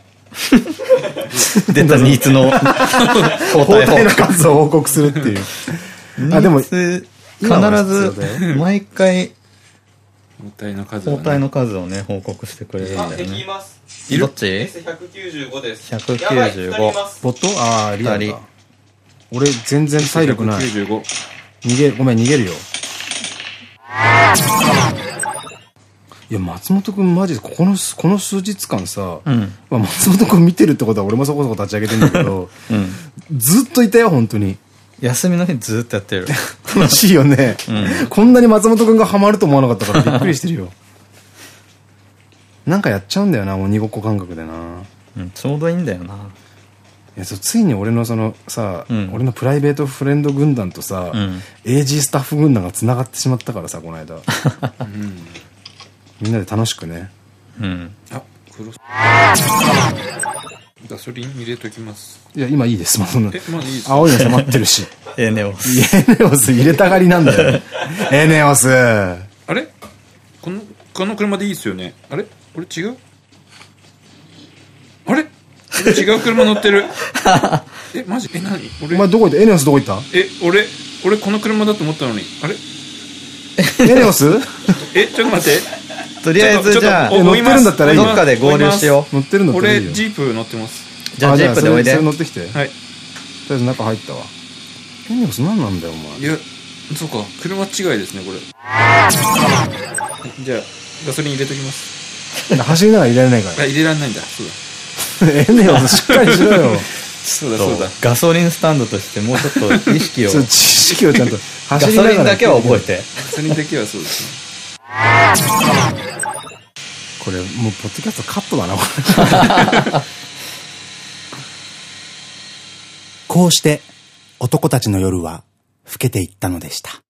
Speaker 2: 出たニーツの
Speaker 1: 包帯の数を報告するっていう。[LAUGHS]
Speaker 2: あでも必ず毎回
Speaker 3: 包帯の数、
Speaker 2: ね、包帯の数をね報告してくれるんだよね。
Speaker 4: います。
Speaker 2: どっち
Speaker 4: ?195 です。
Speaker 2: 195
Speaker 1: ボットああリアルだ俺全然体力ない。逃げごめん逃げるよ。いや松本君マジでここのこの数日間さ、うん、まあ、松本君見てるってことは俺もそこそこ立ち上げてんだけど、[LAUGHS] うん、ずっといたよ本当に
Speaker 2: 休みの日ずっとやってる。
Speaker 1: 楽しいよね。うん、こんなに松本くんがハマると思わなかったからびっくりしてるよ。なんかやっちゃうんだよな、鬼ごっこ感覚でな。
Speaker 2: うん、ちょうどいいんだよな。
Speaker 1: いやついに俺のそのさ、うん、俺のプライベートフレンド軍団とさ、うん、AG スタッフ軍団が繋がってしまったからさ、この間。[LAUGHS] うん、みんなで楽しくね。うん。あ、黒
Speaker 3: ガソリン入れときます。
Speaker 1: いや、今いいです。まあ、その、青いの迫ってるし。[LAUGHS]
Speaker 2: エネオス。
Speaker 1: エネオス入れたがりなんだよ。[LAUGHS] エネオス。あ
Speaker 3: れ？この、この車でいいっすよね。あれ？これ違う？あれ？違う車乗ってる？[LAUGHS] え、マジ？え、何？
Speaker 1: 俺？お前どこ行った？エネオスどこ行った？
Speaker 3: え、俺、俺この車だと思ったのに。あれ？
Speaker 1: エネオス？
Speaker 3: え、ちょっと待って。
Speaker 2: とりあえずじゃあ、
Speaker 1: 乗ってるんだったらいい
Speaker 2: どっかで合流しよ
Speaker 1: う。乗ってるんだったらいい
Speaker 3: 俺、ジープ乗ってます。
Speaker 2: じゃあジープでおいで。
Speaker 1: それ乗ってきて。はい。とりあえず中入ったわ。エネオス何なんだよ、お前。
Speaker 3: いや、そうか、車違いですね、これ。じゃあ、ガソリン入れときます。
Speaker 1: 走りながら入れられないから。
Speaker 3: あ、入れられないんだ。そうだ。[LAUGHS]
Speaker 1: エネオスしっかりしろよ。[LAUGHS]
Speaker 3: そうだそうだ。
Speaker 2: ガソリンスタンドとしてもうちょっと意識を。[LAUGHS]
Speaker 1: 知識をちゃんと
Speaker 2: 走りながら。ガソリンだけは覚えて。
Speaker 3: ガソリンだけはそうですね。
Speaker 1: これもうポッドキャストカットだな、[LAUGHS] こうして男たちの夜は更けていったのでした。